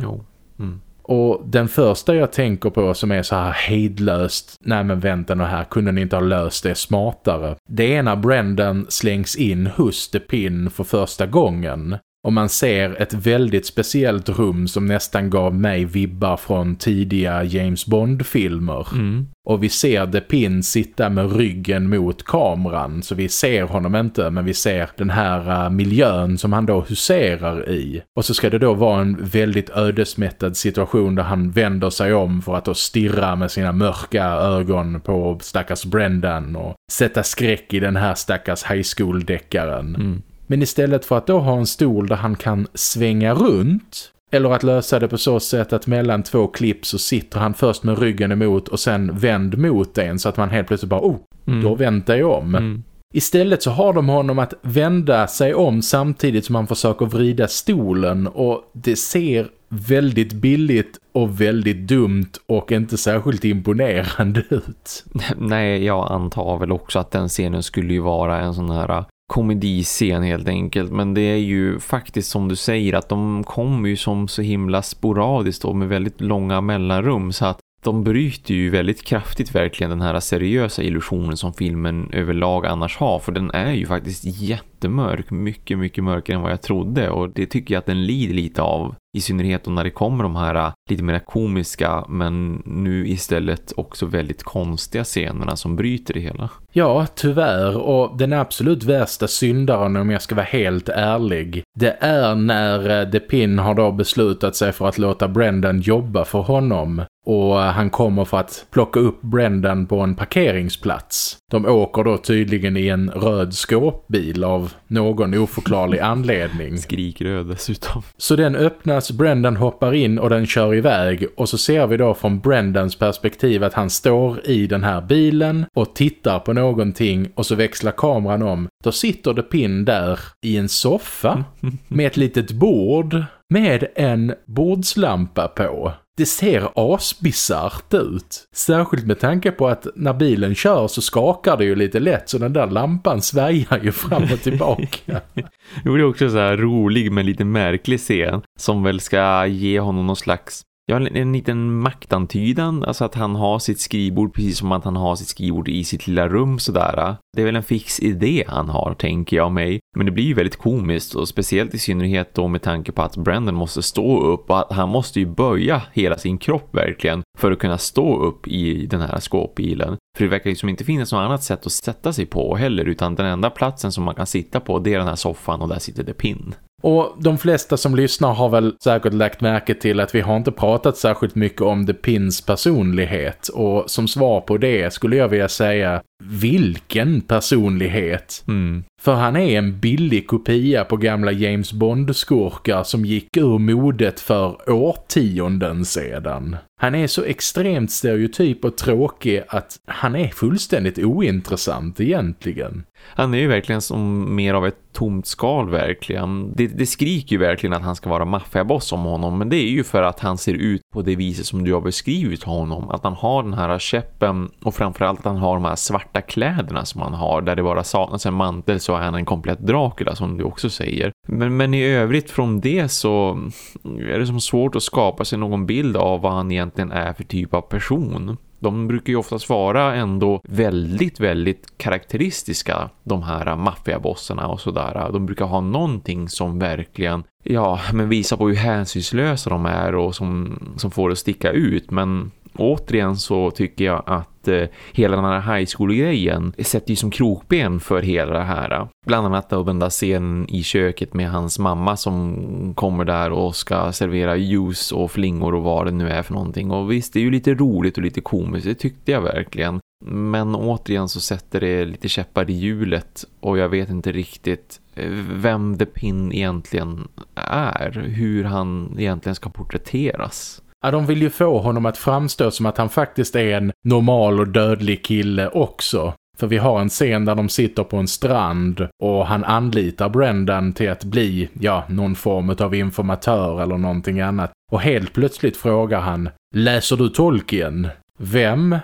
Mm. Och den första jag tänker på som är så här hejdlöst, nej men vänta nu här, kunde ni inte ha löst det smartare? Det är när Brendan slängs in hos The Pin för första gången. Och man ser ett väldigt speciellt rum som nästan gav mig vibbar från tidiga James Bond-filmer. Mm. Och vi ser The Pin sitta med ryggen mot kameran. Så vi ser honom inte men vi ser den här uh, miljön som han då huserar i. Och så ska det då vara en väldigt ödesmättad situation där han vänder sig om för att då stirra med sina mörka ögon på stackars Brendan och sätta skräck i den här stackars high school-deckaren. Mm. Men istället för att då ha en stol där han kan svänga runt eller att lösa det på så sätt att mellan två klipp så sitter han först med ryggen emot och sen vänd mot en så att man helt plötsligt bara, oh, mm. då väntar jag om. Mm. Istället så har de honom att vända sig om samtidigt som han försöker vrida stolen och det ser väldigt billigt och väldigt dumt och inte särskilt imponerande ut. (laughs) Nej, jag antar väl också att den scenen skulle ju vara en sån här komediscen helt enkelt. Men det är ju faktiskt som du säger att de kommer ju som så himla sporadiskt och med väldigt långa mellanrum så att de bryter ju väldigt kraftigt verkligen den här seriösa illusionen som filmen överlag annars har. För den är ju faktiskt jättemörk, mycket mycket mörkare än vad jag trodde. Och det tycker jag att den lider lite av i synnerhet när det kommer de här äh, lite mer komiska men nu istället också väldigt konstiga scenerna som bryter det hela. Ja, tyvärr. Och den absolut värsta syndaren om jag ska vara helt ärlig, det är när äh, The Pin har då beslutat sig för att låta Brendan jobba för honom och han kommer för att plocka upp Brendan på en parkeringsplats. De åker då tydligen i en röd skåpbil av någon oförklarlig anledning. (laughs) Skrikröd dessutom. Så den öppnas, Brendan hoppar in och den kör iväg och så ser vi då från Brendans perspektiv att han står i den här bilen och tittar på någonting och så växlar kameran om. Då sitter det Pin där i en soffa (laughs) med ett litet bord med en bordslampa på. Det ser asbisart ut. Särskilt med tanke på att när bilen kör så skakar det ju lite lätt så den där lampan sväjar ju fram och tillbaka. (laughs) det är också så här rolig men lite märklig scen som väl ska ge honom någon slags Ja, en, en liten maktantydan, alltså att han har sitt skrivbord precis som att han har sitt skrivbord i sitt lilla rum sådär. Det är väl en fix idé han har, tänker jag mig. Men det blir ju väldigt komiskt och speciellt i synnerhet då med tanke på att Brandon måste stå upp och att han måste ju böja hela sin kropp verkligen för att kunna stå upp i den här skåpbilen. För det verkar ju som inte finnas något annat sätt att sätta sig på heller utan den enda platsen som man kan sitta på det är den här soffan och där sitter det pinn. Och de flesta som lyssnar har väl säkert lagt märke till att vi har inte pratat särskilt mycket om The Pins personlighet. Och som svar på det skulle jag vilja säga, vilken personlighet? Mm. För han är en billig kopia på gamla James Bond-skurkar som gick ur modet för årtionden sedan. Han är så extremt stereotyp och tråkig att han är fullständigt ointressant egentligen. Han är ju verkligen som mer av ett tomt skal verkligen. Det, det skriker ju verkligen att han ska vara maffiaboss om honom men det är ju för att han ser ut på det viset som du har beskrivit honom. Att han har den här käppen och framförallt att han har de här svarta kläderna som han har där det bara saknas en mantel så är han en komplett Dracula som du också säger. Men, men i övrigt från det så är det som svårt att skapa sig någon bild av vad han egentligen är för typ av person. De brukar ju oftast vara ändå väldigt, väldigt karaktäristiska, de här maffiabossarna och sådär. De brukar ha någonting som verkligen, ja, men visar på hur hänsynslösa de är och som, som får det att sticka ut. Men återigen så tycker jag att eh, hela den här high school-grejen sätter ju som krokben för hela det här. Bland annat då den där scenen i köket med hans mamma som kommer där och ska servera ljus och flingor och vad det nu är för någonting. Och visst, det är ju lite roligt och lite komiskt, det tyckte jag verkligen. Men återigen så sätter det lite käppar i hjulet och jag vet inte riktigt eh, vem The Pin egentligen är. Hur han egentligen ska porträtteras. Ja, de vill ju få honom att framstå som att han faktiskt är en normal och dödlig kille också. För vi har en scen där de sitter på en strand och han anlitar Brendan till att bli, ja, någon form av informatör eller någonting annat. Och helt plötsligt frågar han, läser du Tolkien? Vem?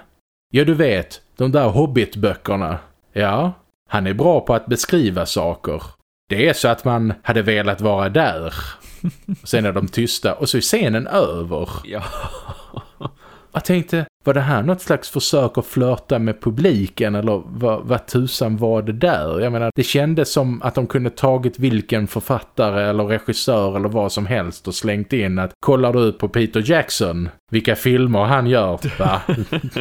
Ja, du vet, de där Hobbit-böckerna. Ja, han är bra på att beskriva saker. Det är så att man hade velat vara där. Sen är de tysta och så är scenen över. Ja. Jag tänkte, var det här något slags försök att flörta med publiken eller vad, vad tusan var det där? Jag menar, det kändes som att de kunde tagit vilken författare eller regissör eller vad som helst och slängt in att kollar du på Peter Jackson, vilka filmer han gör, va?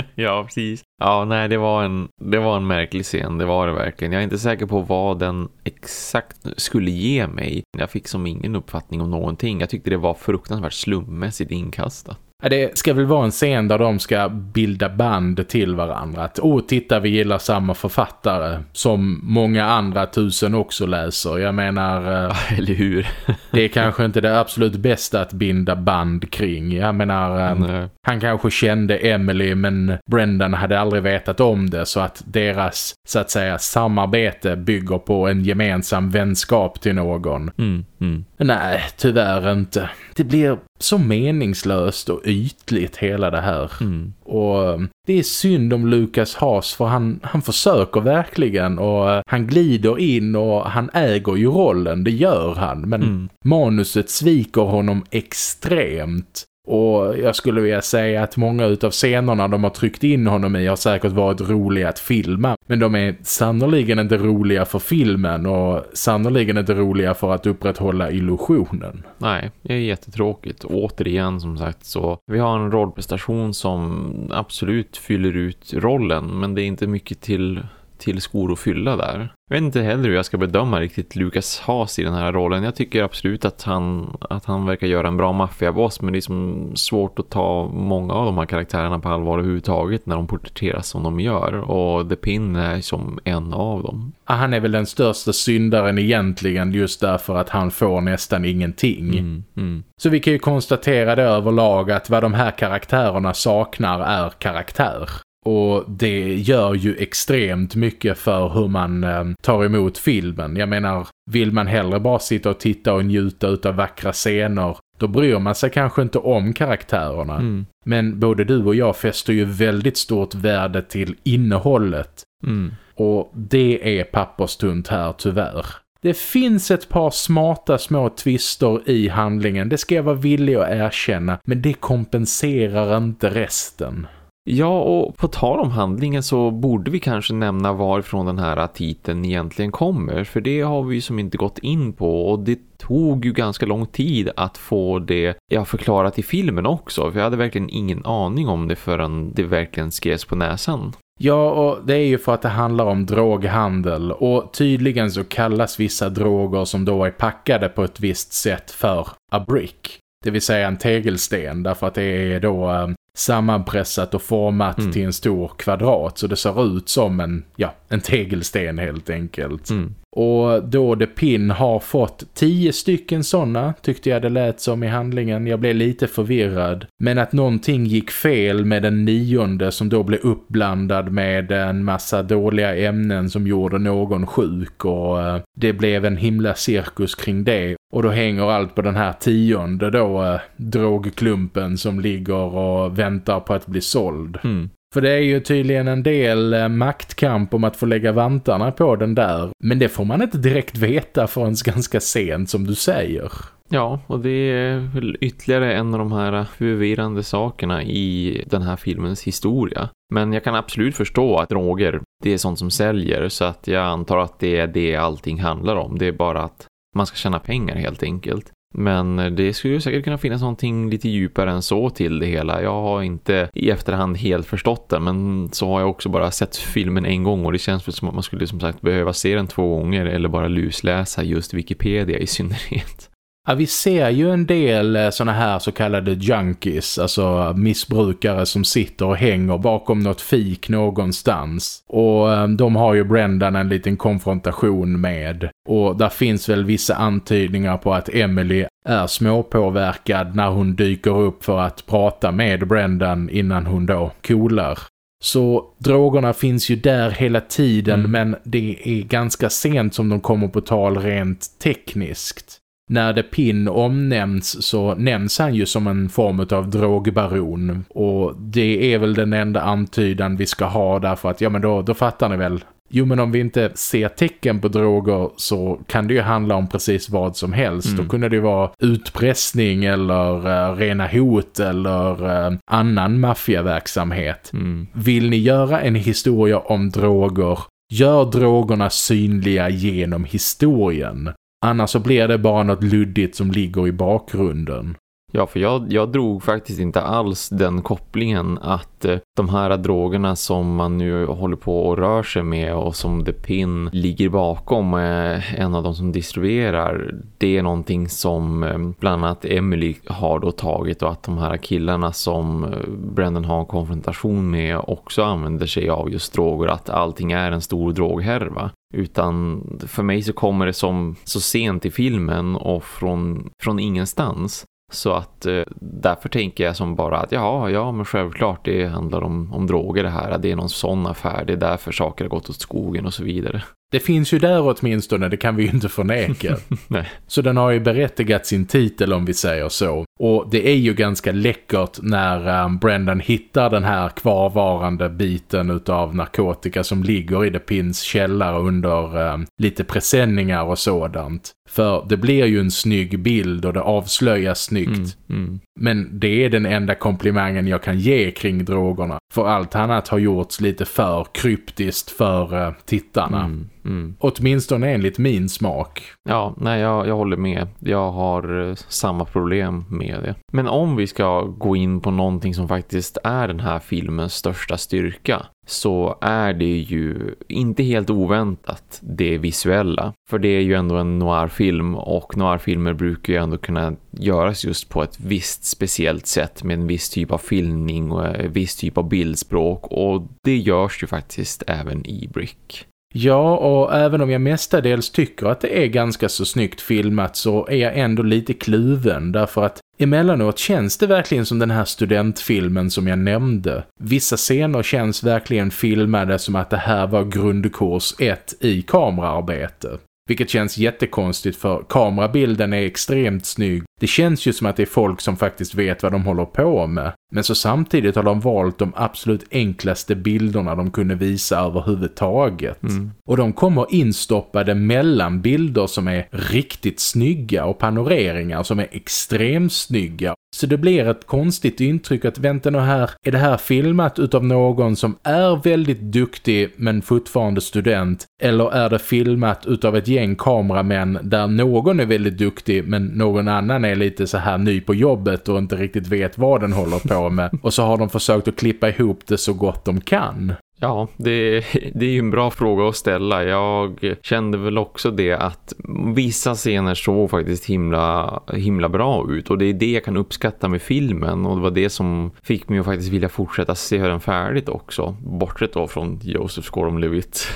(laughs) ja, precis. Ja, nej, det var, en, det var en märklig scen, det var det verkligen. Jag är inte säker på vad den exakt skulle ge mig. Jag fick som ingen uppfattning om någonting. Jag tyckte det var fruktansvärt slummässigt inkastat. Det ska väl vara en scen där de ska bilda band till varandra. Att, åh titta vi gillar samma författare som många andra tusen också läser. Jag menar... Eh, eller hur? (laughs) det är kanske inte det absolut bästa att binda band kring. Jag menar, eh, han kanske kände Emily men Brendan hade aldrig vetat om det. Så att deras, så att säga, samarbete bygger på en gemensam vänskap till någon. Mm, mm. Nej, tyvärr inte. Det blir så meningslöst och ytligt hela det här. Mm. Och eh, det är synd om Lucas Haas för han, han försöker verkligen och eh, han glider in och han äger ju rollen, det gör han. Men mm. manuset sviker honom extremt. Och jag skulle vilja säga att många utav scenerna de har tryckt in honom i har säkert varit roliga att filma. Men de är sannoliken inte roliga för filmen och sannoliken inte roliga för att upprätthålla illusionen. Nej, det är jättetråkigt. Återigen som sagt så vi har en rollprestation som absolut fyller ut rollen men det är inte mycket till till skor att fylla där. Jag vet inte heller hur jag ska bedöma riktigt Lucas Haas i den här rollen. Jag tycker absolut att han, att han verkar göra en bra maffiaboss men det är som svårt att ta många av de här karaktärerna på allvar överhuvudtaget när de porträtteras som de gör. Och The Pin är som en av dem. Han är väl den största syndaren egentligen just därför att han får nästan ingenting. Mm, mm. Så vi kan ju konstatera det överlag att vad de här karaktärerna saknar är karaktär. Och det gör ju extremt mycket för hur man eh, tar emot filmen. Jag menar, vill man hellre bara sitta och titta och njuta av vackra scener då bryr man sig kanske inte om karaktärerna. Mm. Men både du och jag fäster ju väldigt stort värde till innehållet. Mm. Och det är papperstunt här tyvärr. Det finns ett par smarta små twister i handlingen, det ska jag vara villig att erkänna. Men det kompenserar inte resten. Ja, och på tal om handlingen så borde vi kanske nämna varifrån den här titeln egentligen kommer. För det har vi ju som inte gått in på och det tog ju ganska lång tid att få det jag förklarat i filmen också. För jag hade verkligen ingen aning om det förrän det verkligen skrevs på näsan. Ja, och det är ju för att det handlar om droghandel och tydligen så kallas vissa droger som då är packade på ett visst sätt för a brick. Det vill säga en tegelsten därför att det är då eh, sammanpressat och format mm. till en stor kvadrat så det ser ut som en, ja, en tegelsten helt enkelt. Mm. Och då The Pin har fått tio stycken sådana tyckte jag det lät som i handlingen. Jag blev lite förvirrad. Men att någonting gick fel med den nionde som då blev uppblandad med en massa dåliga ämnen som gjorde någon sjuk och uh, det blev en himla cirkus kring det. Och då hänger allt på den här tionde då uh, drogklumpen som ligger och väntar på att bli såld. Mm. För det är ju tydligen en del eh, maktkamp om att få lägga vantarna på den där. Men det får man inte direkt veta förrän (laughs) ganska sent som du säger. Ja, och det är väl ytterligare en av de här förvirrande sakerna i den här filmens historia. Men jag kan absolut förstå att droger, det är sånt som säljer så att jag antar att det är det allting handlar om. Det är bara att man ska tjäna pengar helt enkelt. Men det skulle säkert kunna finnas någonting lite djupare än så till det hela. Jag har inte i efterhand helt förstått det men så har jag också bara sett filmen en gång och det känns som att man skulle som sagt behöva se den två gånger eller bara lusläsa just Wikipedia i synnerhet. Ja, vi ser ju en del eh, såna här så kallade junkies, alltså missbrukare som sitter och hänger bakom något fik någonstans. Och eh, de har ju Brendan en liten konfrontation med. Och där finns väl vissa antydningar på att Emily är småpåverkad när hon dyker upp för att prata med Brendan innan hon då coolar. Så drogerna finns ju där hela tiden mm. men det är ganska sent som de kommer på tal rent tekniskt när The Pin omnämns så nämns han ju som en form av drogbaron och det är väl den enda antydan vi ska ha därför att ja men då, då fattar ni väl Jo men om vi inte ser tecken på droger så kan det ju handla om precis vad som helst. Mm. Då kunde det vara utpressning eller uh, rena hot eller uh, annan maffiaverksamhet. Mm. Vill ni göra en historia om droger Gör drogerna synliga genom historien. Annars så blir det bara något luddigt som ligger i bakgrunden. Ja, för jag, jag drog faktiskt inte alls den kopplingen att eh, de här drogerna som man nu håller på och rör sig med och som The Pin ligger bakom eh, en av de som distribuerar det är någonting som eh, bland annat Emily har då tagit och att de här killarna som Brandon Brendan har en konfrontation med också använder sig av just droger att allting är en stor droghärva utan för mig så kommer det som så sent i filmen och från, från ingenstans så att eh, därför tänker jag som bara att ja, ja men självklart det handlar om, om droger det här. Det är någon sån affär, det är därför saker har gått åt skogen och så vidare. Det finns ju där åtminstone, det kan vi ju inte förneka. (laughs) Nej. Så den har ju berättigat sin titel om vi säger så. Och det är ju ganska läckert när um, Brendan hittar den här kvarvarande biten utav narkotika som ligger i The Pins källare under um, lite presenningar och sådant. För det blir ju en snygg bild och det avslöjas snyggt. Mm, mm. Men det är den enda komplimangen jag kan ge kring drogerna. För allt annat har gjorts lite för kryptiskt för uh, tittarna. Mm, mm. Åtminstone enligt min smak. Ja, nej jag, jag håller med. Jag har eh, samma problem med det. Men om vi ska gå in på någonting som faktiskt är den här filmens största styrka så är det ju inte helt oväntat det visuella. För det är ju ändå en noirfilm och noirfilmer brukar ju ändå kunna göras just på ett visst speciellt sätt med en viss typ av filmning och en viss typ av bildspråk och det görs ju faktiskt även i Brick. Ja, och även om jag mestadels tycker att det är ganska så snyggt filmat så är jag ändå lite kluven därför att emellanåt känns det verkligen som den här studentfilmen som jag nämnde. Vissa scener känns verkligen filmade som att det här var grundkurs 1 i kameraarbete. Vilket känns jättekonstigt för kamerabilden är extremt snygg. Det känns ju som att det är folk som faktiskt vet vad de håller på med. Men så samtidigt har de valt de absolut enklaste bilderna de kunde visa överhuvudtaget. Mm. Och de kommer instoppade mellan bilder som är riktigt snygga och panoreringar som är extremt snygga. Så det blir ett konstigt intryck att vänta nu här, är det här filmat utav någon som är väldigt duktig men fortfarande student? Eller är det filmat utav ett gäng kameramän där någon är väldigt duktig men någon annan är lite så här ny på jobbet och inte riktigt vet vad den håller på med? Och så har de försökt att klippa ihop det så gott de kan. Ja, det, det är ju en bra fråga att ställa. Jag kände väl också det att vissa scener såg faktiskt himla, himla bra ut och det är det jag kan uppskatta med filmen och det var det som fick mig att faktiskt vilja fortsätta se den färdigt också. Bortsett då från Joseph Gordon-Levitt.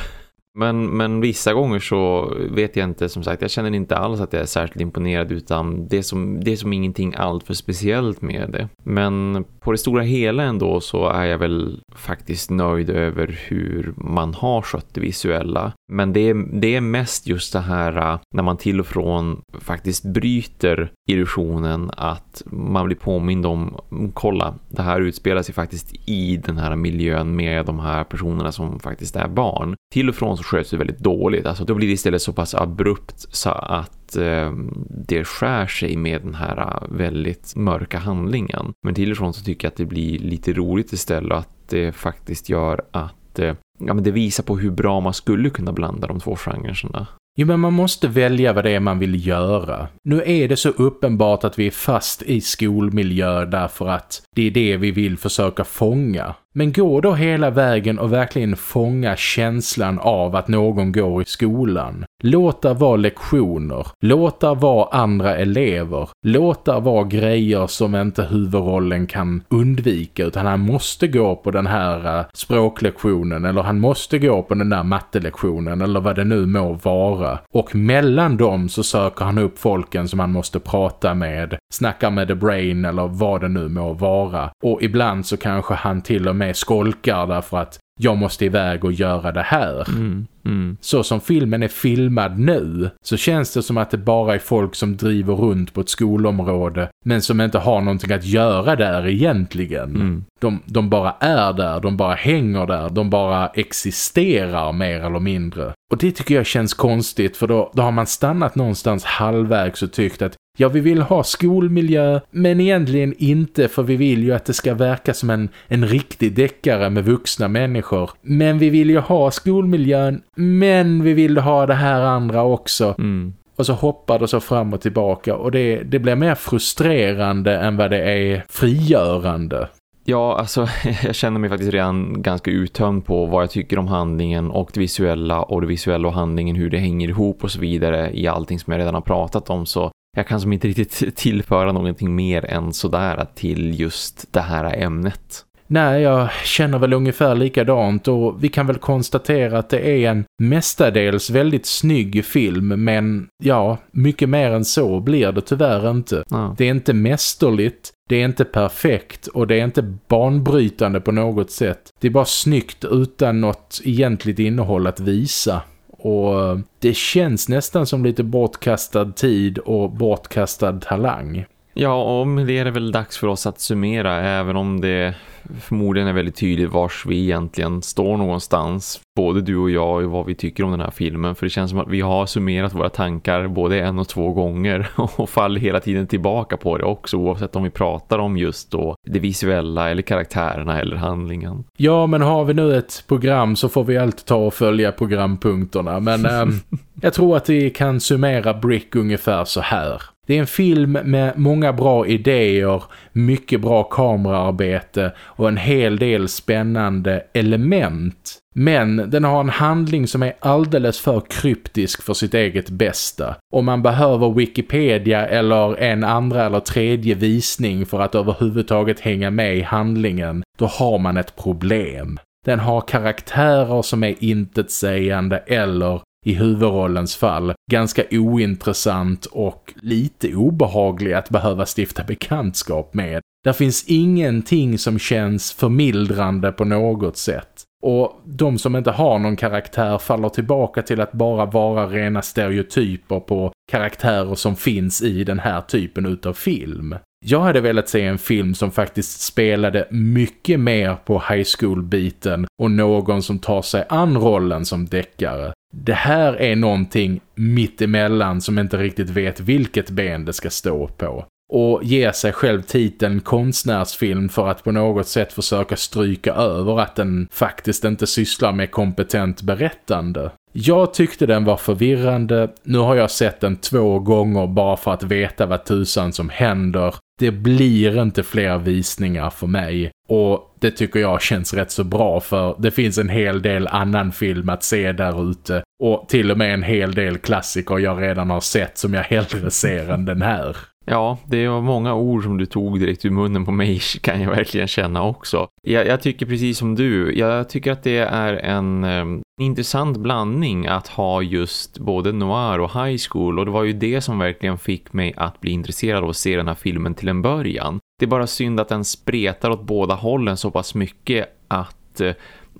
Men, men vissa gånger så vet jag inte, som sagt, jag känner inte alls att jag är särskilt imponerad utan det är som, det är som ingenting allt för speciellt med det. Men på det stora hela ändå så är jag väl faktiskt nöjd över hur man har skött det visuella. Men det är, det är mest just det här äh, när man till och från faktiskt bryter illusionen att man blir påmind om, kolla, det här utspelar sig faktiskt i den här miljön med de här personerna som faktiskt är barn. Till och från så sköts det väldigt dåligt. Alltså då blir det istället så pass abrupt så att eh, det skär sig med den här äh, väldigt mörka handlingen. Men till och från så tycker jag att det blir lite roligt istället att det faktiskt gör att eh, ja, men det visar på hur bra man skulle kunna blanda de två genrerna. Jo men man måste välja vad det är man vill göra. Nu är det så uppenbart att vi är fast i skolmiljö därför att det är det vi vill försöka fånga. Men gå då hela vägen och verkligen fånga känslan av att någon går i skolan. Låta vara lektioner. låta vara andra elever. låta vara grejer som inte huvudrollen kan undvika utan han måste gå på den här eh, språklektionen eller han måste gå på den där mattelektionen eller vad det nu må vara. Och mellan dem så söker han upp folken som han måste prata med, snacka med The Brain eller vad det nu må vara. Och ibland så kanske han till och med skolkar därför att jag måste iväg och göra det här. Mm, mm. Så som filmen är filmad nu så känns det som att det bara är folk som driver runt på ett skolområde men som inte har någonting att göra där egentligen. Mm. De, de bara är där, de bara hänger där, de bara existerar mer eller mindre. Och det tycker jag känns konstigt för då, då har man stannat någonstans halvvägs och tyckt att ja vi vill ha skolmiljö men egentligen inte för vi vill ju att det ska verka som en, en riktig deckare med vuxna människor. Men vi vill ju ha skolmiljön men vi vill ha det här andra också. Mm. Och så hoppar det så fram och tillbaka och det, det blir mer frustrerande än vad det är frigörande. Ja, alltså (laughs) jag känner mig faktiskt redan ganska uttömd på vad jag tycker om handlingen och det visuella och det visuella och handlingen, hur det hänger ihop och så vidare i allting som jag redan har pratat om så jag kan som inte riktigt (laughs) tillföra någonting mer än sådär till just det här ämnet. Nej, jag känner väl ungefär likadant och vi kan väl konstatera att det är en mestadels väldigt snygg film men ja, mycket mer än så blir det tyvärr inte. Ja. Det är inte mästerligt, det är inte perfekt och det är inte banbrytande på något sätt. Det är bara snyggt utan något egentligt innehåll att visa och det känns nästan som lite bortkastad tid och bortkastad talang. Ja, och med det är det väl dags för oss att summera även om det förmodligen är väldigt tydligt vars vi egentligen står någonstans. Både du och jag och vad vi tycker om den här filmen. För det känns som att vi har summerat våra tankar både en och två gånger (laughs) och faller hela tiden tillbaka på det också oavsett om vi pratar om just då det visuella eller karaktärerna eller handlingen. Ja, men har vi nu ett program så får vi alltid ta och följa programpunkterna. Men äh, (laughs) jag tror att vi kan summera Brick ungefär så här. Det är en film med många bra idéer, mycket bra kameraarbete och en hel del spännande element. Men den har en handling som är alldeles för kryptisk för sitt eget bästa. Om man behöver Wikipedia eller en andra eller tredje visning för att överhuvudtaget hänga med i handlingen, då har man ett problem. Den har karaktärer som är intetsägande eller i huvudrollens fall ganska ointressant och lite obehaglig att behöva stifta bekantskap med. Där finns ingenting som känns förmildrande på något sätt. Och de som inte har någon karaktär faller tillbaka till att bara vara rena stereotyper på karaktärer som finns i den här typen utav film. Jag hade velat se en film som faktiskt spelade mycket mer på high school-biten och någon som tar sig an rollen som deckare. Det här är någonting mittemellan som inte riktigt vet vilket ben det ska stå på. Och ger sig själv titeln konstnärsfilm för att på något sätt försöka stryka över att den faktiskt inte sysslar med kompetent berättande. Jag tyckte den var förvirrande. Nu har jag sett den två gånger bara för att veta vad tusan som händer. Det blir inte fler visningar för mig. Och det tycker jag känns rätt så bra för det finns en hel del annan film att se där ute. Och till och med en hel del klassiker jag redan har sett som jag hellre ser än den här. Ja, det var många ord som du tog direkt ur munnen på mig (laughs) kan jag verkligen känna också. Jag, jag tycker precis som du, jag tycker att det är en um, intressant blandning att ha just både noir och high school och det var ju det som verkligen fick mig att bli intresserad av att se den här filmen till en början. Det är bara synd att den spretar åt båda hållen så pass mycket att uh,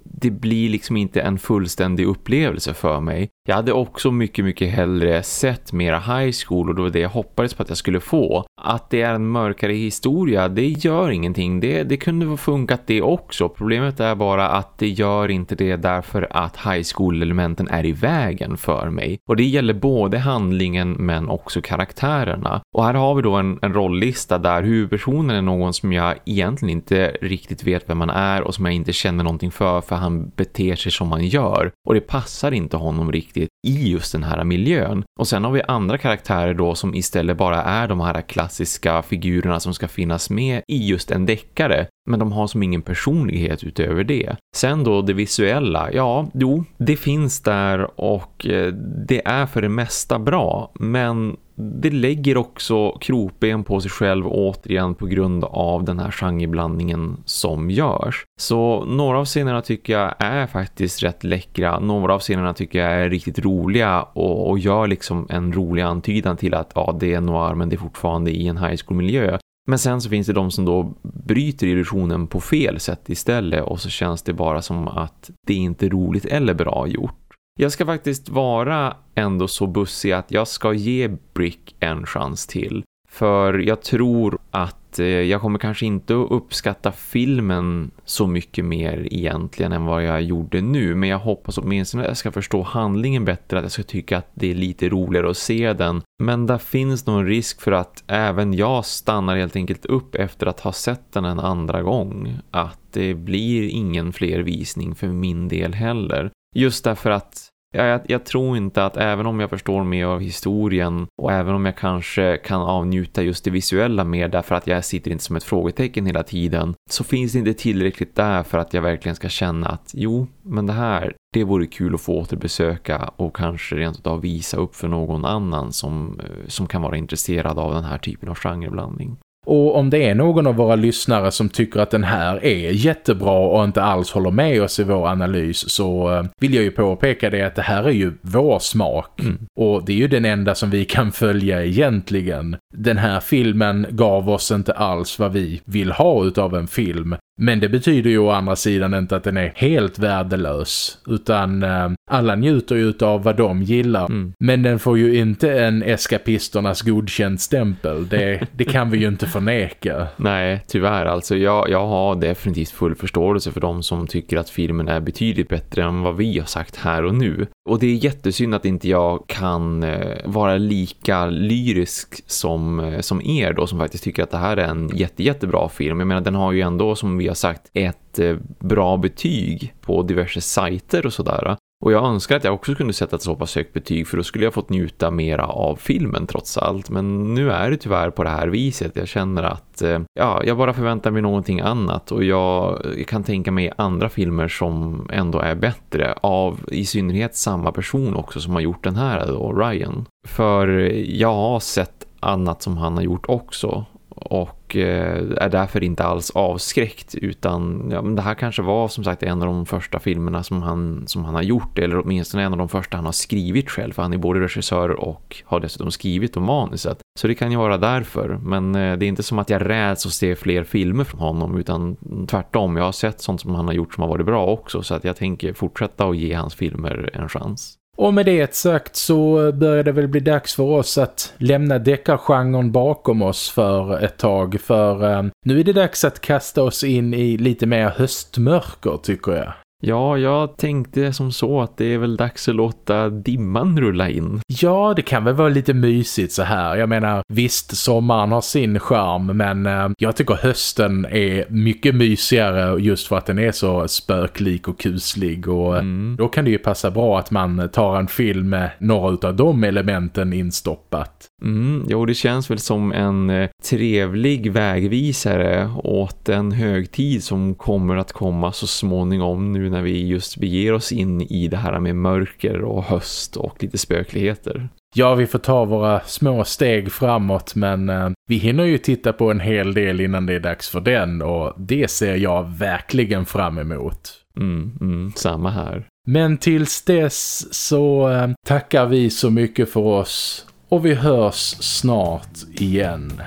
det blir liksom inte en fullständig upplevelse för mig. Jag hade också mycket, mycket hellre sett mera high school och det var det jag hoppades på att jag skulle få. Att det är en mörkare historia, det gör ingenting. Det, det kunde ha funkat det också. Problemet är bara att det gör inte det därför att high school-elementen är i vägen för mig. Och det gäller både handlingen men också karaktärerna. Och här har vi då en, en rolllista där huvudpersonen är någon som jag egentligen inte riktigt vet vem man är och som jag inte känner någonting för för han beter sig som han gör. Och det passar inte honom riktigt i just den här miljön. Och sen har vi andra karaktärer då som istället bara är de här klassiska figurerna som ska finnas med i just en deckare. Men de har som ingen personlighet utöver det. Sen då det visuella, ja, jo, det finns där och eh, det är för det mesta bra. Men det lägger också kropen på sig själv återigen på grund av den här genreblandningen som görs. Så några av scenerna tycker jag är faktiskt rätt läckra. Några av scenerna tycker jag är riktigt roliga och, och gör liksom en rolig antydan till att ja, det är noir men det är fortfarande i en high school miljö. Men sen så finns det de som då bryter illusionen på fel sätt istället och så känns det bara som att det inte är roligt eller bra gjort. Jag ska faktiskt vara ändå så bussig att jag ska ge Brick en chans till. För jag tror att att eh, jag kommer kanske inte att uppskatta filmen så mycket mer egentligen än vad jag gjorde nu. Men jag hoppas åtminstone att jag ska förstå handlingen bättre. Att jag ska tycka att det är lite roligare att se den. Men där finns nog en risk för att även jag stannar helt enkelt upp efter att ha sett den en andra gång. Att det blir ingen fler visning för min del heller. Just därför att Ja, jag, jag, tror inte att även om jag förstår mer av historien och även om jag kanske kan avnjuta just det visuella mer därför att jag sitter inte som ett frågetecken hela tiden så finns det inte tillräckligt där för att jag verkligen ska känna att jo, men det här, det vore kul att få återbesöka och kanske rent av visa upp för någon annan som, eh, som kan vara intresserad av den här typen av genreblandning. Och om det är någon av våra lyssnare som tycker att den här är jättebra och inte alls håller med oss i vår analys så eh, vill jag ju påpeka det att det här är ju vår smak. Mm. Och det är ju den enda som vi kan följa egentligen. Den här filmen gav oss inte alls vad vi vill ha utav en film. Men det betyder ju å andra sidan inte att den är helt värdelös. Utan eh, alla njuter ju av vad de gillar. Mm. Men den får ju inte en eskapisternas godkänd stämpel. Det, det kan vi ju inte förneka. (laughs) Nej, tyvärr. Alltså jag, jag har definitivt full förståelse för de som tycker att filmen är betydligt bättre än vad vi har sagt här och nu. Och det är jättesynd att inte jag kan eh, vara lika lyrisk som, eh, som er då som faktiskt tycker att det här är en jätte, jättebra film. Jag menar den har ju ändå som vi har sagt ett eh, bra betyg på diverse sajter och sådär. Och jag önskar att jag också kunde sätta ett så pass högt betyg för då skulle jag fått njuta mera av filmen trots allt. Men nu är det tyvärr på det här viset. Jag känner att eh, ja, jag bara förväntar mig någonting annat och jag eh, kan tänka mig andra filmer som ändå är bättre av i synnerhet samma person också som har gjort den här då, Ryan. För jag har sett annat som han har gjort också och och eh, är därför inte alls avskräckt utan ja, men det här kanske var som sagt en av de första filmerna som han, som han har gjort eller åtminstone en av de första han har skrivit själv för han är både regissör och har dessutom skrivit och manuset. Så det kan ju vara därför men eh, det är inte som att jag räds att se fler filmer från honom utan tvärtom, jag har sett sånt som han har gjort som har varit bra också så att jag tänker fortsätta att ge hans filmer en chans. Och med det sagt så börjar det väl bli dags för oss att lämna deckargenren bakom oss för ett tag. För eh, nu är det dags att kasta oss in i lite mer höstmörker tycker jag. Ja, jag tänkte som så att det är väl dags att låta dimman rulla in. Ja, det kan väl vara lite mysigt så här. Jag menar, visst, sommaren har sin charm, men eh, jag tycker hösten är mycket mysigare just för att den är så spöklik och kuslig. Och eh, mm. då kan det ju passa bra att man tar en film med några av de elementen instoppat. Mm, jo, det känns väl som en eh, trevlig vägvisare åt en högtid som kommer att komma så småningom nu när vi just beger oss in i det här med mörker och höst och lite spökligheter. Ja, vi får ta våra små steg framåt men eh, vi hinner ju titta på en hel del innan det är dags för den och det ser jag verkligen fram emot. Mm, mm, samma här. Men tills dess så eh, tackar vi så mycket för oss och vi hörs snart igen.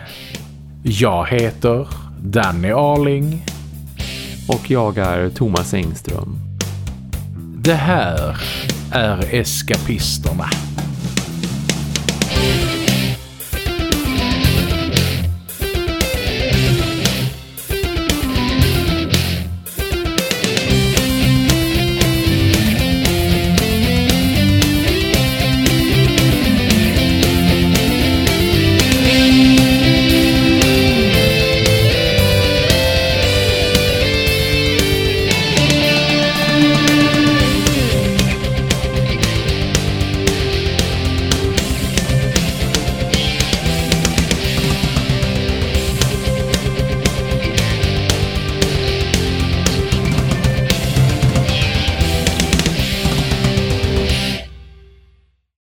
Jag heter Danny Arling. Och jag är Thomas Engström. Det här är Eskapisterna.